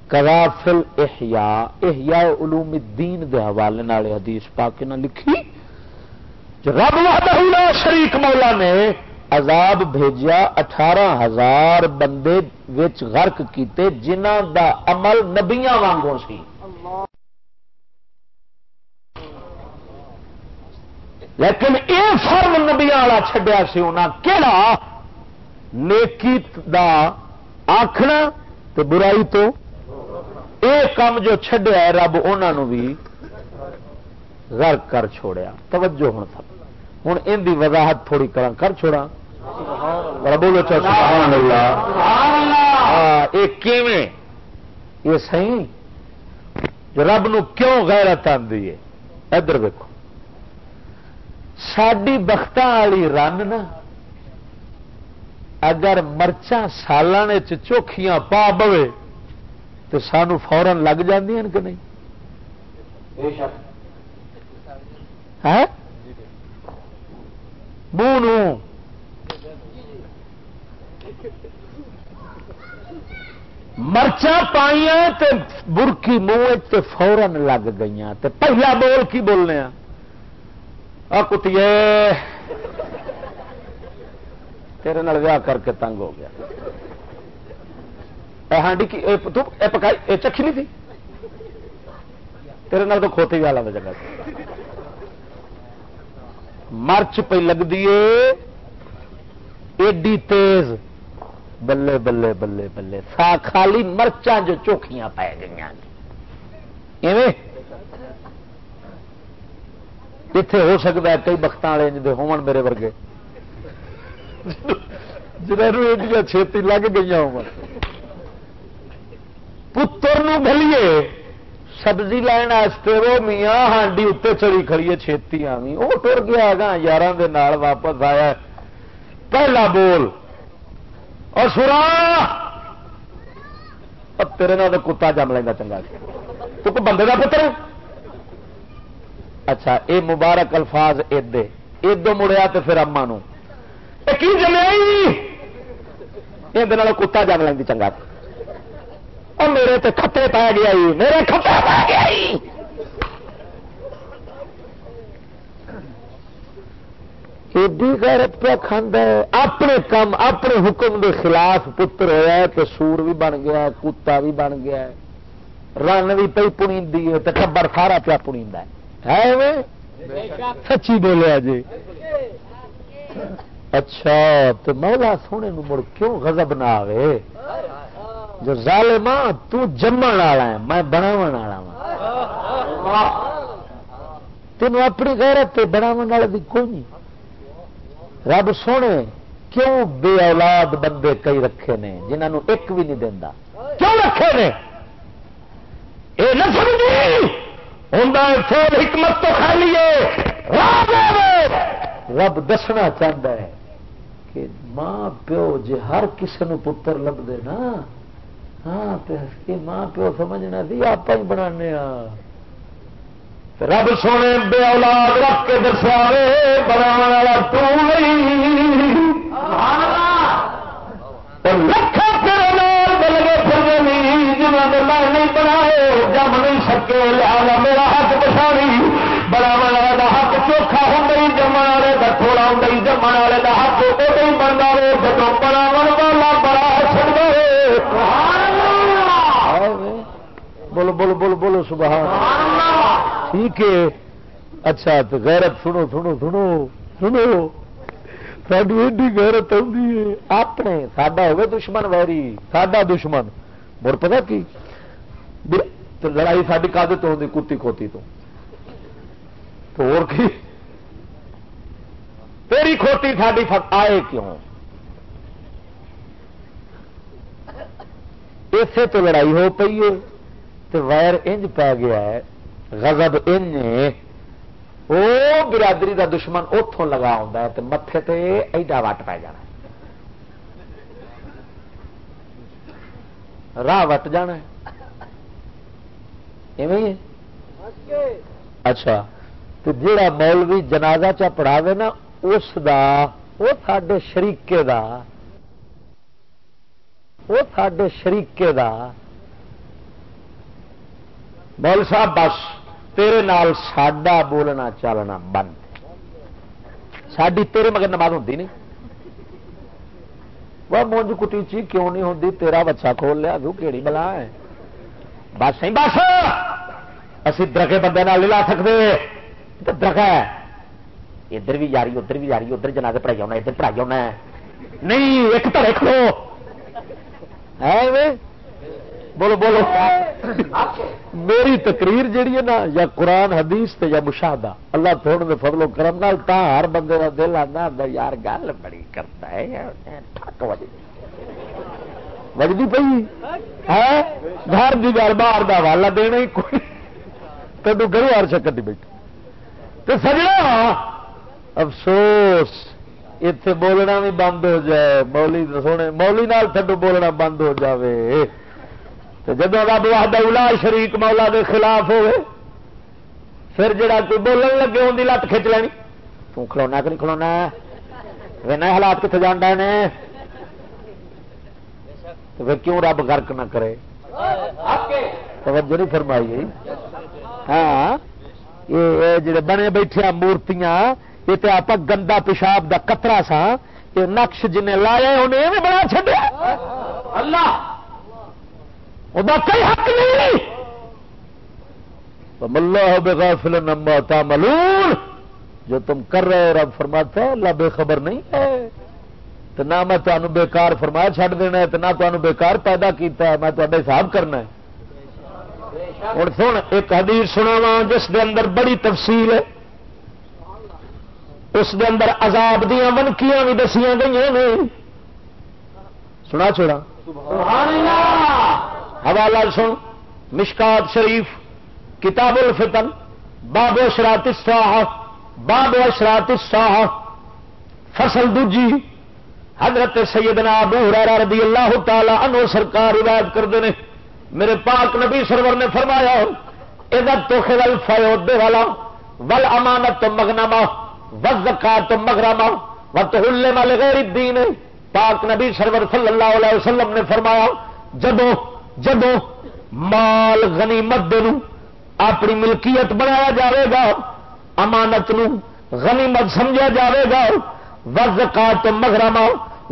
کذا فل احیاء احیاء علوم الدین دے حوالے نال حدیث پاک نہ لکھی رب وحدہ لا شریک مولا نے عذاب بھیجیا اٹھارہ ہزار بندے وچ غرق کیتے جنہ دا عمل نبیاں وانگوں سی۔ لیکن یہ فرم نبیا والا چڈیا سی انہیں کہڑا نیکی دا آخنا تو برائی تو یہ کام جو چڈیا رب انہوں بھی غرق کر چھوڑیا۔ توجہ ہوں تھا ہوں ان کی وضاحت تھوڑی کرا کر چھوڑا بولو سبحان اللہ یہ یہ سی رب نو کیوں غیرت آدھی ہے؟ ادھر ویکو ساری بخت والی رن نا اگر مرچا سالان چوکھیاں پا بوے تو سانو فورن لگ کہ نہیں؟ منہ مرچا پائیا برکی منہ فورن لگ گئی پہلا بول کی بولنے ہاں؟ کتی تیرے نال ویاہ کر کے تنگ ہو گیا۔ ہانڈی کی پکائی چکھی نہیں تھی؟ تیرے نال تو کھوتی والا میں جگہ مرچ پہ لگتی ہے، ایڈی تیز۔ بلے بلے بلے بلے۔ سا خالی مرچاں جو چوکھیاں پی گئی اتے ہو سکتا ہے کئی بخت والے ہون میرے ورگے۔ جنہوں ایڈیاں چھتی لگ گئی ہو پتر گلیے سبزی لائن وہ میاں ہانڈی اتنے چڑی کھڑی ہے چھتی آئی وہ ٹر گیا گا یار واپس آیا۔ پہلا بول، اور سورا! تیرے نال کتا جم لینا چنگا جی۔ تو بندے کا پتر اچھا اے مبارک الفاظ ادے ادو مڑیا تو پھر اما کی جمیا یہ کتا جم لینی چنگا۔ اور میرے تے کھٹے پا گیا میرے کھٹے پا گیا ایڈی غیرت پہ کھانا ہے۔ اپنے کام اپنے حکم دے خلاف پتر ہوا ہے تو سور بھی بن گیا کتا بھی بن گیا رن بھی پی پنی ہے تو ٹبر سارا پیا پنی ہے۔ ہے سچی بولیا جی اچھا تو مولا سونے مڑ کیوں غضب نہ آئے جو ظالما ہاں، تو جمن والا ہے، میں بناو والا ہاں۔ وا تین اپنی غیرت بناو والے بھی کوئی نہیں۔ رب سونے، کیوں بے اولاد بندے کئی رکھے نے جنہوں ایک بھی نہیں دینا کیوں رکھے نے؟ اے نہ سمجھی! ہوں حکمت تو کھا لیے۔ رب دسنا چاہتا ہے کہ ماں، پیو جی ہر کسی پتر لبے نا ہاں ماں پیو سمجھنا سی آپ ہی بنا ہاں۔ رب سونے بے اولاد رکھ کے دسیا بنا والا لکھا تیرے نال بلگے پھر جنہوں نے میں نہیں بنائے جم نہیں سکے لیا میرا بولو بولو بولو بولو سبحان ٹھیک ہے۔ اچھا تو غیرت سنو سنو سنو سنو۔ ساری ایڈی غیرت آتی ہے۔ اپنے، ساڈا ہوگا دشمن ویری، ساڈا دشمن۔ مڑ پتا کی؟ لڑائی ساری کد تو ہوتی کتی کھوتی تو۔ اور کی؟ تیری کھوتی ساری آئے کیوں؟ اسے تو لڑائی ہو پی ہے۔ تو وائر انج پی گیا ہے، غضب انج وہ برادری دا دشمن اتوں لگا ہے تو متے تے ایڈا وٹ پی جانا راہ وٹ جانا اچھا تو جا مولوی جنازہ چا پڑھاوے نا، اس دا وہ سڈے شریقے دا وہ سڈے شریقے دا مول صاحب، بس تیرے نال ساڈا بولنا چلنا بند ساری تیرے مگر نماز ہوتی نہیں۔ وہ مونج کٹی چی کیوں نہیں ہوتی تیرا بچہ کھول لیا کیوں کہڑی بلا ہے۔ بس نہیں بس۔ اسی درگے بندے نہیں لا سکتے تو درگا ہے۔ ادھر بھی جاری ادھر بھی جاری ادھر جنا کے پڑھائی آنا ادھر پڑھائی آنا نہیں، ایک تو رکھ لو بولو بولو۔ میری تقریر جیڑی ہے نا یا قرآن حدیث تے یا مشاہدہ اللہ تھوڑے دے فضل و کرم نال تا ہر بندے کا دل آتا یار گل بڑی کرتا ہے ٹھک وجدی۔ پی ہے؟ گھر کی گل باہر کا والا دینا ہی کوئی۔ تینوں گرو ہر شکر نہیں بیٹھی۔ تو سجنا افسوس اتے بولنا بھی بند ہو جائے مولی سونے مولی نال تھڈو بولنا بند ہو جاوے۔ تو جب رب وحدہ واہدہ شریک مولا دے خلاف ہوئے، پھر جڑا کوئی بولن لگے ان کی لت کھچ لینی۔ تو کھلونا کہ نہیں کھلونا؟ نئے حالات کتنے جانا نے؟ تو پھر کیوں رب گرک نہ کرے؟ توجہ نہیں فرمائی ہاں یہ جڑے بنے بیٹھے مورتیاں، یہ تو آپ گندا پیشاب دا قطرہ سا یہ نقش جن لایا انہیں بھی بنا چڈیا اللہ! وہ کوئی حق نہیں اللہ بغافل نما تعملون۔ جو تم کر رہے ہو، رب فرماتا ہے، اللہ بے خبر نہیں ہے۔ تو نہ میں تمہیں بےکار فرمایا چھڈ دینا ہے، تو نہ تمہیں بےکار پیدا کیتا ہے، میں تے حساب کرنا ہے۔ اور سن، ایک حدیث سنا جس دے اندر بڑی تفصیل ہے۔ اس دے اندر عذاب دیا ونکیاں بھی دسیاں گئی نے۔ سنا چھوڑا سبحان اللہ! حوالہ سن، مشکات شریف، کتاب الفتن باب اشرات الساحہ باب اشرات الساحہ فصل دوجی، حضرت سیدنا ابو ہریرہ رضی اللہ تعالی عنہ سرکار روایت کرتے ہیں میرے پاک نبی سرور نے فرمایا عزت تو خل فیود والا ول امانت تو مغنما و زکات تو مغرما و تو غیر الدین۔ پاک نبی سرور صلی اللہ علیہ وسلم نے فرمایا، جدو جدو مال غنیمت دن اپنی ملکیت بنایا جاوے گا، امانت نو غنیمت سمجھا جاوے گا، و زکات مغرما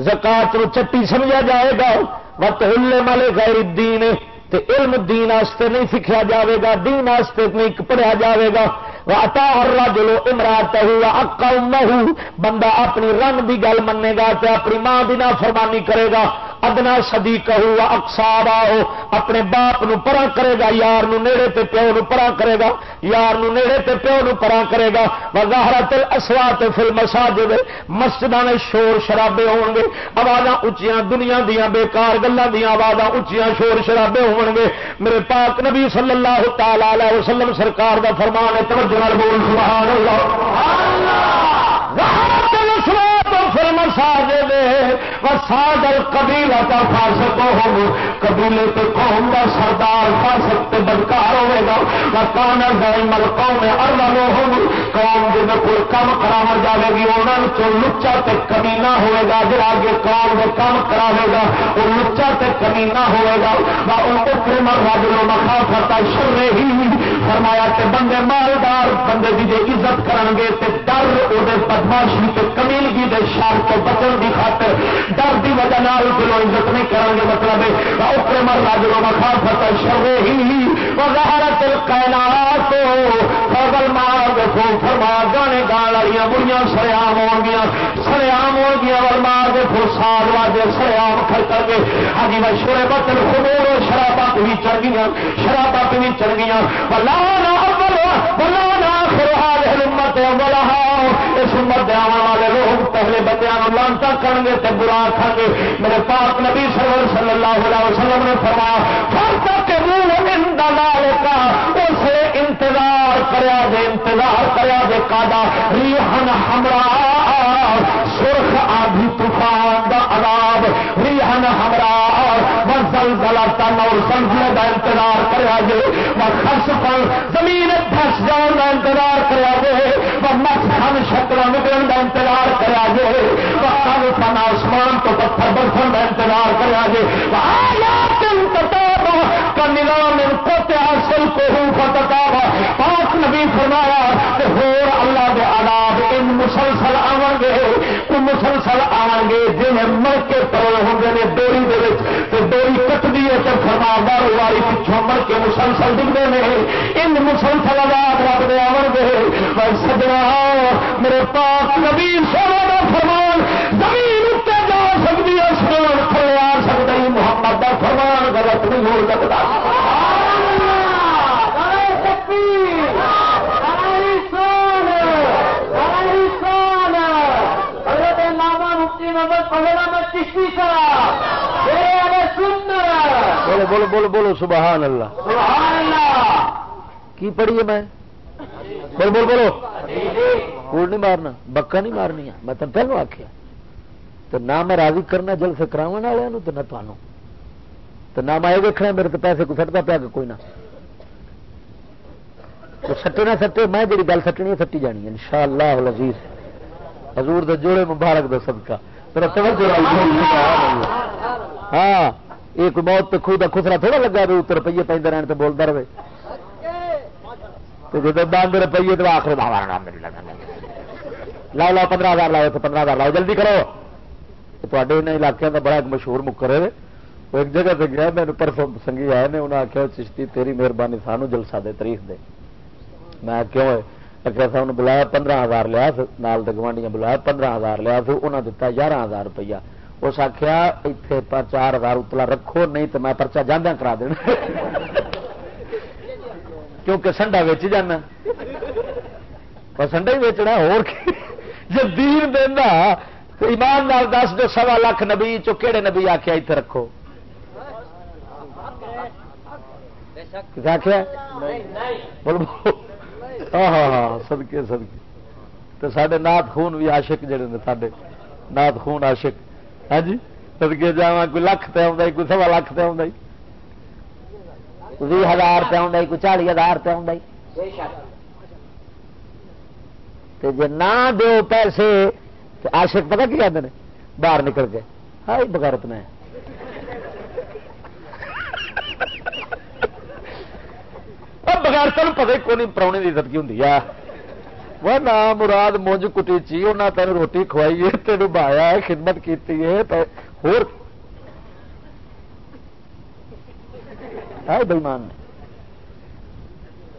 زکات نو چٹی سمجھا جائے گا وقت ہلے مالے غیر الدین، تے علم دین آستے نہیں سیکھا جاوے گا، دین آستے نہیں پڑھیا جاوے گا اتا ہر جلو امراط ہوا اکا بندہ اپنی رنگ دی گل منے گا تے اپنی ماں دی نا فرمانی کرے گا ادنا سدی کہو اکسار آؤ اپنے باپ نو پرا کرے گا، یار نو نیڑے تے پیو نو پرا کرے گا، یار نو نیڑے تے پیو نو پرا کرے گا۔ وظاہرہ تل اسوات فل مساجد مسجد میں شور شرابے ہون گے آواز اچیاں دنیا دیا بےکار گلوں دیا آواز اچیاں شور شرابے ہون گے۔ میرے پاک نبی صلی اللہ تعالی علیہ وسلم سرکار دا فرمان ہے، توجہ بول سبحان اللہ! سادل قبیلہ کا فاسق ہو قبیلے تے قوم کا سردار فاسق تے بدکار ہوے گا۔ کان دائم قوم ارلو ہو قوم جن کوئی کم کرا جائے گی انہوں چ لچا تے کمینا ہوے گا۔ جو آگے قوم میں کم کراوے گا وہ لچا تے کمینا ہوے گا۔ وہ مر راجلو مخافت شر ہی۔ فرمایا کہ بندے مالدار، بندے کی جی عزت کرن گے تے ڈر وہ بدماشی تے کمیلگی دے شر تو بچن کی خاطر ڈر کی وجہ نال دلوں عزت نہیں کریں گے مطلب اوپر مر لاج مخافت شروع ہی وزارت کائنات فضل مار دیکھو فرما، گانے گان والی بڑیاں سریام ہو گیا سریام ہو گیا اور مار دیکھو سال واجے سریام کر کر کے ہاں جی میں شورے بچن خبور شرابہ بھی چڑھ گیا شرابہ بھی چڑھ گیا بلا بلا امت اس امت آنے والے لوگ پہلے بچوں لانتا کر گے تو برا کھا گے۔ میرے پاک نبی سرور صلی اللہ علیہ وسلم نے فرمایا فرتا کے منہ لال کا اس انتظار کریا دے انتظار کریا دے کادا ریحن ہمرا سرخ آدھی طوفان دا عذاب ریحن ہمرا زل زلا تن اور سمجھنے کا انتظار کرا جے وہ خرچ پر زمین دس جان کا انتظار کرا جے وہ مت خن شکل نکلن کا انتظار کرا جے وہ کل سن آسمان تو پتھر برسن کا انتظار کرا جے نظام حاصل کو ہوں تو مسلسل آن گے جن مر کے پرو ہوں گے ڈوری ڈوری کٹتی ہے تو فرما بار واری پچھوں مر کے مسلسل دکھتے ہیں ان مسلسل آباد رب دے آن گے بھائی سجنا، میرے پاس نبی سونا کا فرمان، زمین اتنے جا سکتی ہے سونا تھلے آ سکتا محمد کا فرمان غلط نہیں ہو سکتا بولو بولو بولو بولو سبحان اللہ۔ کی پڑھی ہے میں؟ بول بول بولو۔ کوڑ نہیں مارنا بکا نہیں مارنی میں تم پہلو آخیا تو نہ میں راضی کرنا جل سے کرا والوں تو نہ تمہوں تو نہ میں یہ دیکھنا میرے تو پیسے کو سٹتا پیا کہ کوئی نہ۔ سٹے نہ سٹے میں جی گل سٹنی ہے سٹی جانی ان شاء اللہ حضور دے جوڑے مبارک دے صدقہ۔ ہاں ایک موت تو خود خسرا تھوڑا لگا بھی اتر روپیے پہ رہن تو بولتا رہے۔ جب بند روپیے تو آخر لاؤ لاؤ پندرہ ہزار لاؤ تو پندرہ ہزار لاؤ جلدی کرو۔ تے علاقے کا بڑا ایک مشہور مکر ہے۔ وہ ایک جگہ سے گیا میرے پرسوں سنگھی آئے نے انہیں آخیا چشتی تیری مہربانی سانو جلسہ دے تاریخ دے۔ میں کیوں اگر سا بلایا پندرہ ہزار لیا نال گوانڈیاں بلایا پندرہ ہزار لیا انہیں دتا گیارہ ہزار روپیہ اس آخیا اتنے چار ہزار اتلا رکھو نہیں تو میں پرچا جانا کرا دینا کیونکہ سنڈا ویچ جانا سنڈا ہی ویچنا ہو دین دینا تو ایمان نال دس جو سوا لاکھ نبی چو کہڑے نبی آخیا اتنے رکھو آخیا ہاں ہاں ہاں سدکے سدکے تو سڈے نات خون بھی آشک جڑے نے سڈے نات خون آشک ہاں جی؟ سدکے جا کوئی لکھ پہ آئی کوئی سوا لکھ پہ آئی بھی ہزار پہ آئی کوئی چالی ہزار پہ آئی جی نہ دو پیسے تو آشک پتا کی کہتے ہیں باہر نکل کے ہاں بغیرت میں بغیر تین پتا کو نہیں پراؤنے کی عزت کی ہوں وہ نہ مراد مونج کٹی چی انہیں تین روٹی کھوائی ہے تین بایا خدمت کی بلمان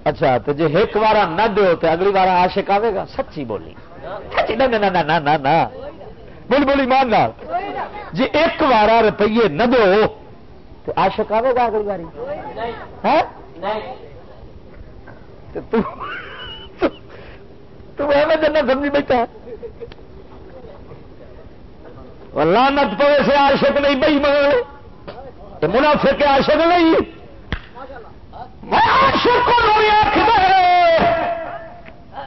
اچھا تو جی ایک بار نہ دو تو اگلی بار آشک آئے گا سچی بولی۔ بول بولی مان جی ایک بار روپیے نہ دو تو آشک آئے گا اگلی باری جنا سمجھی بیٹھا۔ لانت پوے سے آشک نہیں بئی مگر منافع کے آشک نہیں۔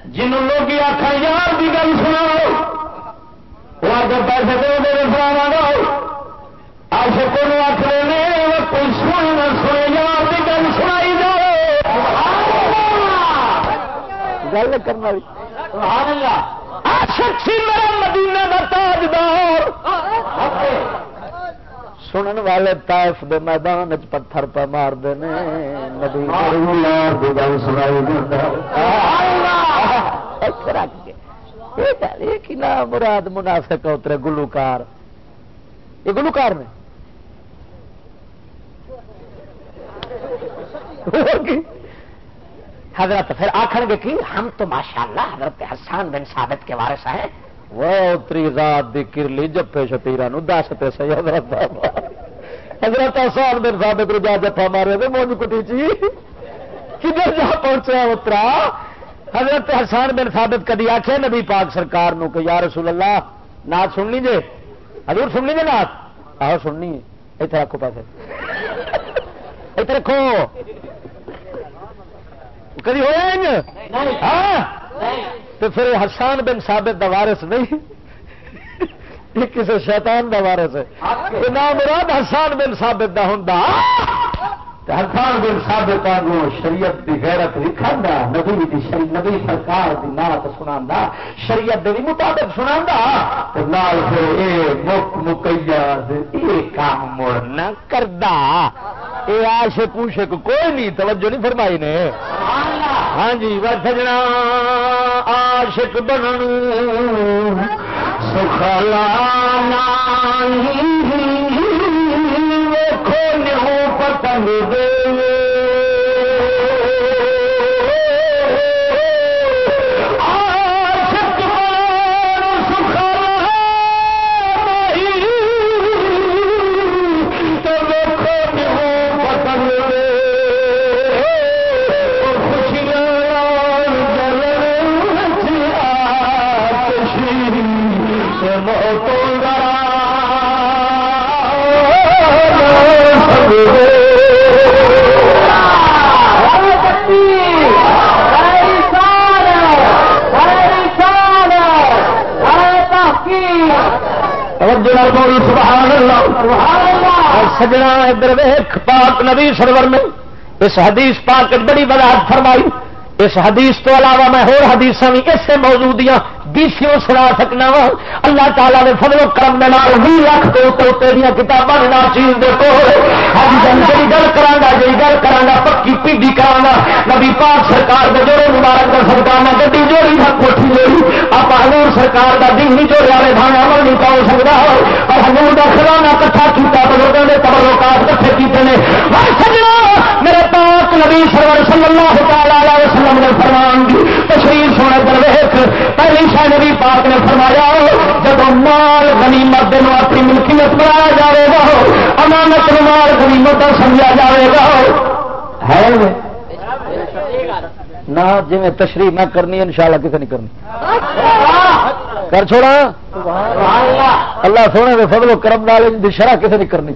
جنہوں لوگ آخر یار کی گل سنا وہ اگر پیسے دے دے سنا گا گل کرنا مدینے کا تاجدار۔ سنن والے تائف دے میدان چ پتھر پہ مار دے مراد منافق اترے گلوکار۔ یہ گلوکار نے۔ حضرت پھر آخر گے کہ ہم تو ماشاءاللہ حضرت حسان بن ثابت کے وارث ہیں۔ وہ اتری ذات دی کرلی جپے شتیرا نو دستے سی حضرت حضرت حسان بن ثابت رجا جفا مارے دے مونج کٹی چی۔ کدھر جا پہنچا اترا۔ حضرت حسان بن ثابت کدی آخیا نبی پاک سرکار نو کہ یا رسول اللہ نات سن لیجیے حضور سن لیجیے نات آہو، سننی ہے۔ اتنے رکھو پیسے۔ اتنے رکھو۔ کدی ہوا ہاں؟ تو پھر حسان بن ثابت دا وارث نہیں؟ یہ کسی شیطان دا وارث ہے؟ نام مراد حسان بن ثابت دا ہوں حسان بن ثابت آگو شریعت دی غیرت لکھا نبی دی شریعت نبی سرکار دی نات سنا شریعت دے مطابق سنا نال پھر اے مک مکیا یہ کام مڑ نہ کردا۔ اے آش پوشے کو کوئی نہیں، توجہ نہیں فرمائی نے۔ ہاں جی وہ سجنا عاشق بنن سخلا ویکھو نیو پتنگ دے سجنا ادھر ویخ پاک نبی سرور نے اس حدیث پاک بڑی وضاحت فرمائی۔ اس حدیث تو علاوہ میں ہور حدیث بھی اسے موجود بیسیوں سنا سکنا وا۔ اللہ تعالیٰ نے فضل کرم دے بھی لاکھ کے اتنے تیریا کتاباں چیز دے کو جی گل کرا جی گل کرا پکی پیڈی کرا نبی پاک سرکار کے جوڑے مبارک کا سرکار نہ گڈی جوڑی نہ کوٹھی جوڑی۔ آپ ہزور سرکار کا دن نہیں جوڑیا والے دھانا عمل نہیں پاؤ سکتا اور ہزور کا خزانہ کٹھا کیا بزرگوں نے تبروکات کٹھے کیتے ہیں میرے پاک نبی سرور صلی اللہ تعالی وسلم نے فرمان دی تشریف سونے درویش پہلی شاہ نبی پاک نے فرمایا جب مال غنیمت دن اپنی ملکیت بنایا جائے گا، امانت مال غنیمت سمجھا جائے گا. ہے نہ جی میں تشریح نہ کرنی ان شاء اللہ کسی نہیں کرنی۔ کر چھوڑا۔ اللہ سونے کے فضل و کرم نال شرح کسی نہیں کرنی۔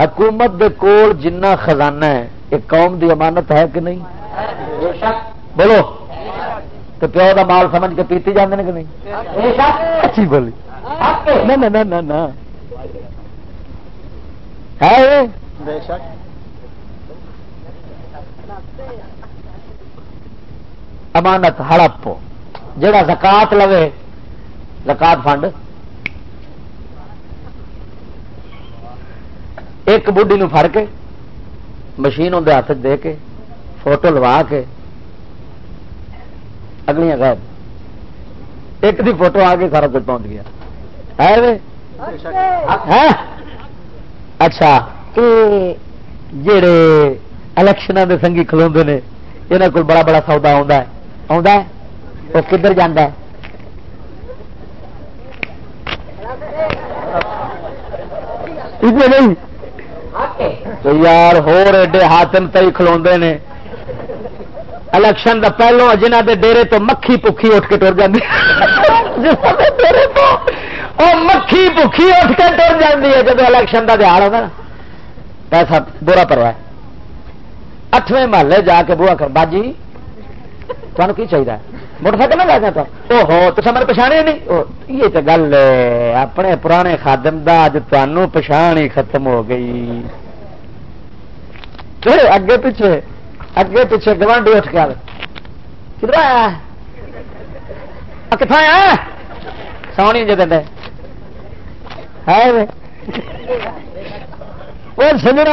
حکومت دے کول جنہ خزانہ ہے ایک قوم دی امانت ہے کہ نہیں؟ بولو۔ تو پیو دا مال سمجھ کے پیتی جانے کہ نہیں؟ اچھی بولی۔ ہے امانت ہڑپ۔ جڑا زکات لوے، زکات فنڈ۔ ایک بڑھی نو فڑ کے، مشین اندر ہاتھ دے کے فوٹو لوا کے۔ اگلیاں غائب ایک دی فوٹو آ کے سارا کچھ پہنچ گیا۔ ہے اچھا جڑے الیکشن کے سنگھی کلو نے، یہاں کو بڑا بڑا سودا آ وہ کدھر جانا ہے؟ نہیں۔ یار، ہور ایڈے ہاتم تئی نے۔ الیکشن دا پہلو جنہ دے ڈیرے تو مکھی پکھی اٹھ کے ٹر جاتی [LAUGHS] مکھی پکھی اٹھ کے ٹر ہے جب الیکشن کا دہاڑ ہوتا نا۔ پیسہ برا پروا اٹھویں محلے جا کے بوا کر باجی تمہیں کی چاہیے موٹر سائیکل نہ لے تو۔ او ہو تو میرے پچھانے نہیں۔ یہ تو گل اپنے پرانے خادم دا اج تمہوں پچھان ہی ختم ہو گئی۔ اگے پیچھے۔ اگے پیچھے گوانڈی اٹھ کے کدھر آیا کتوں آیا سونی جی دے۔ سجنا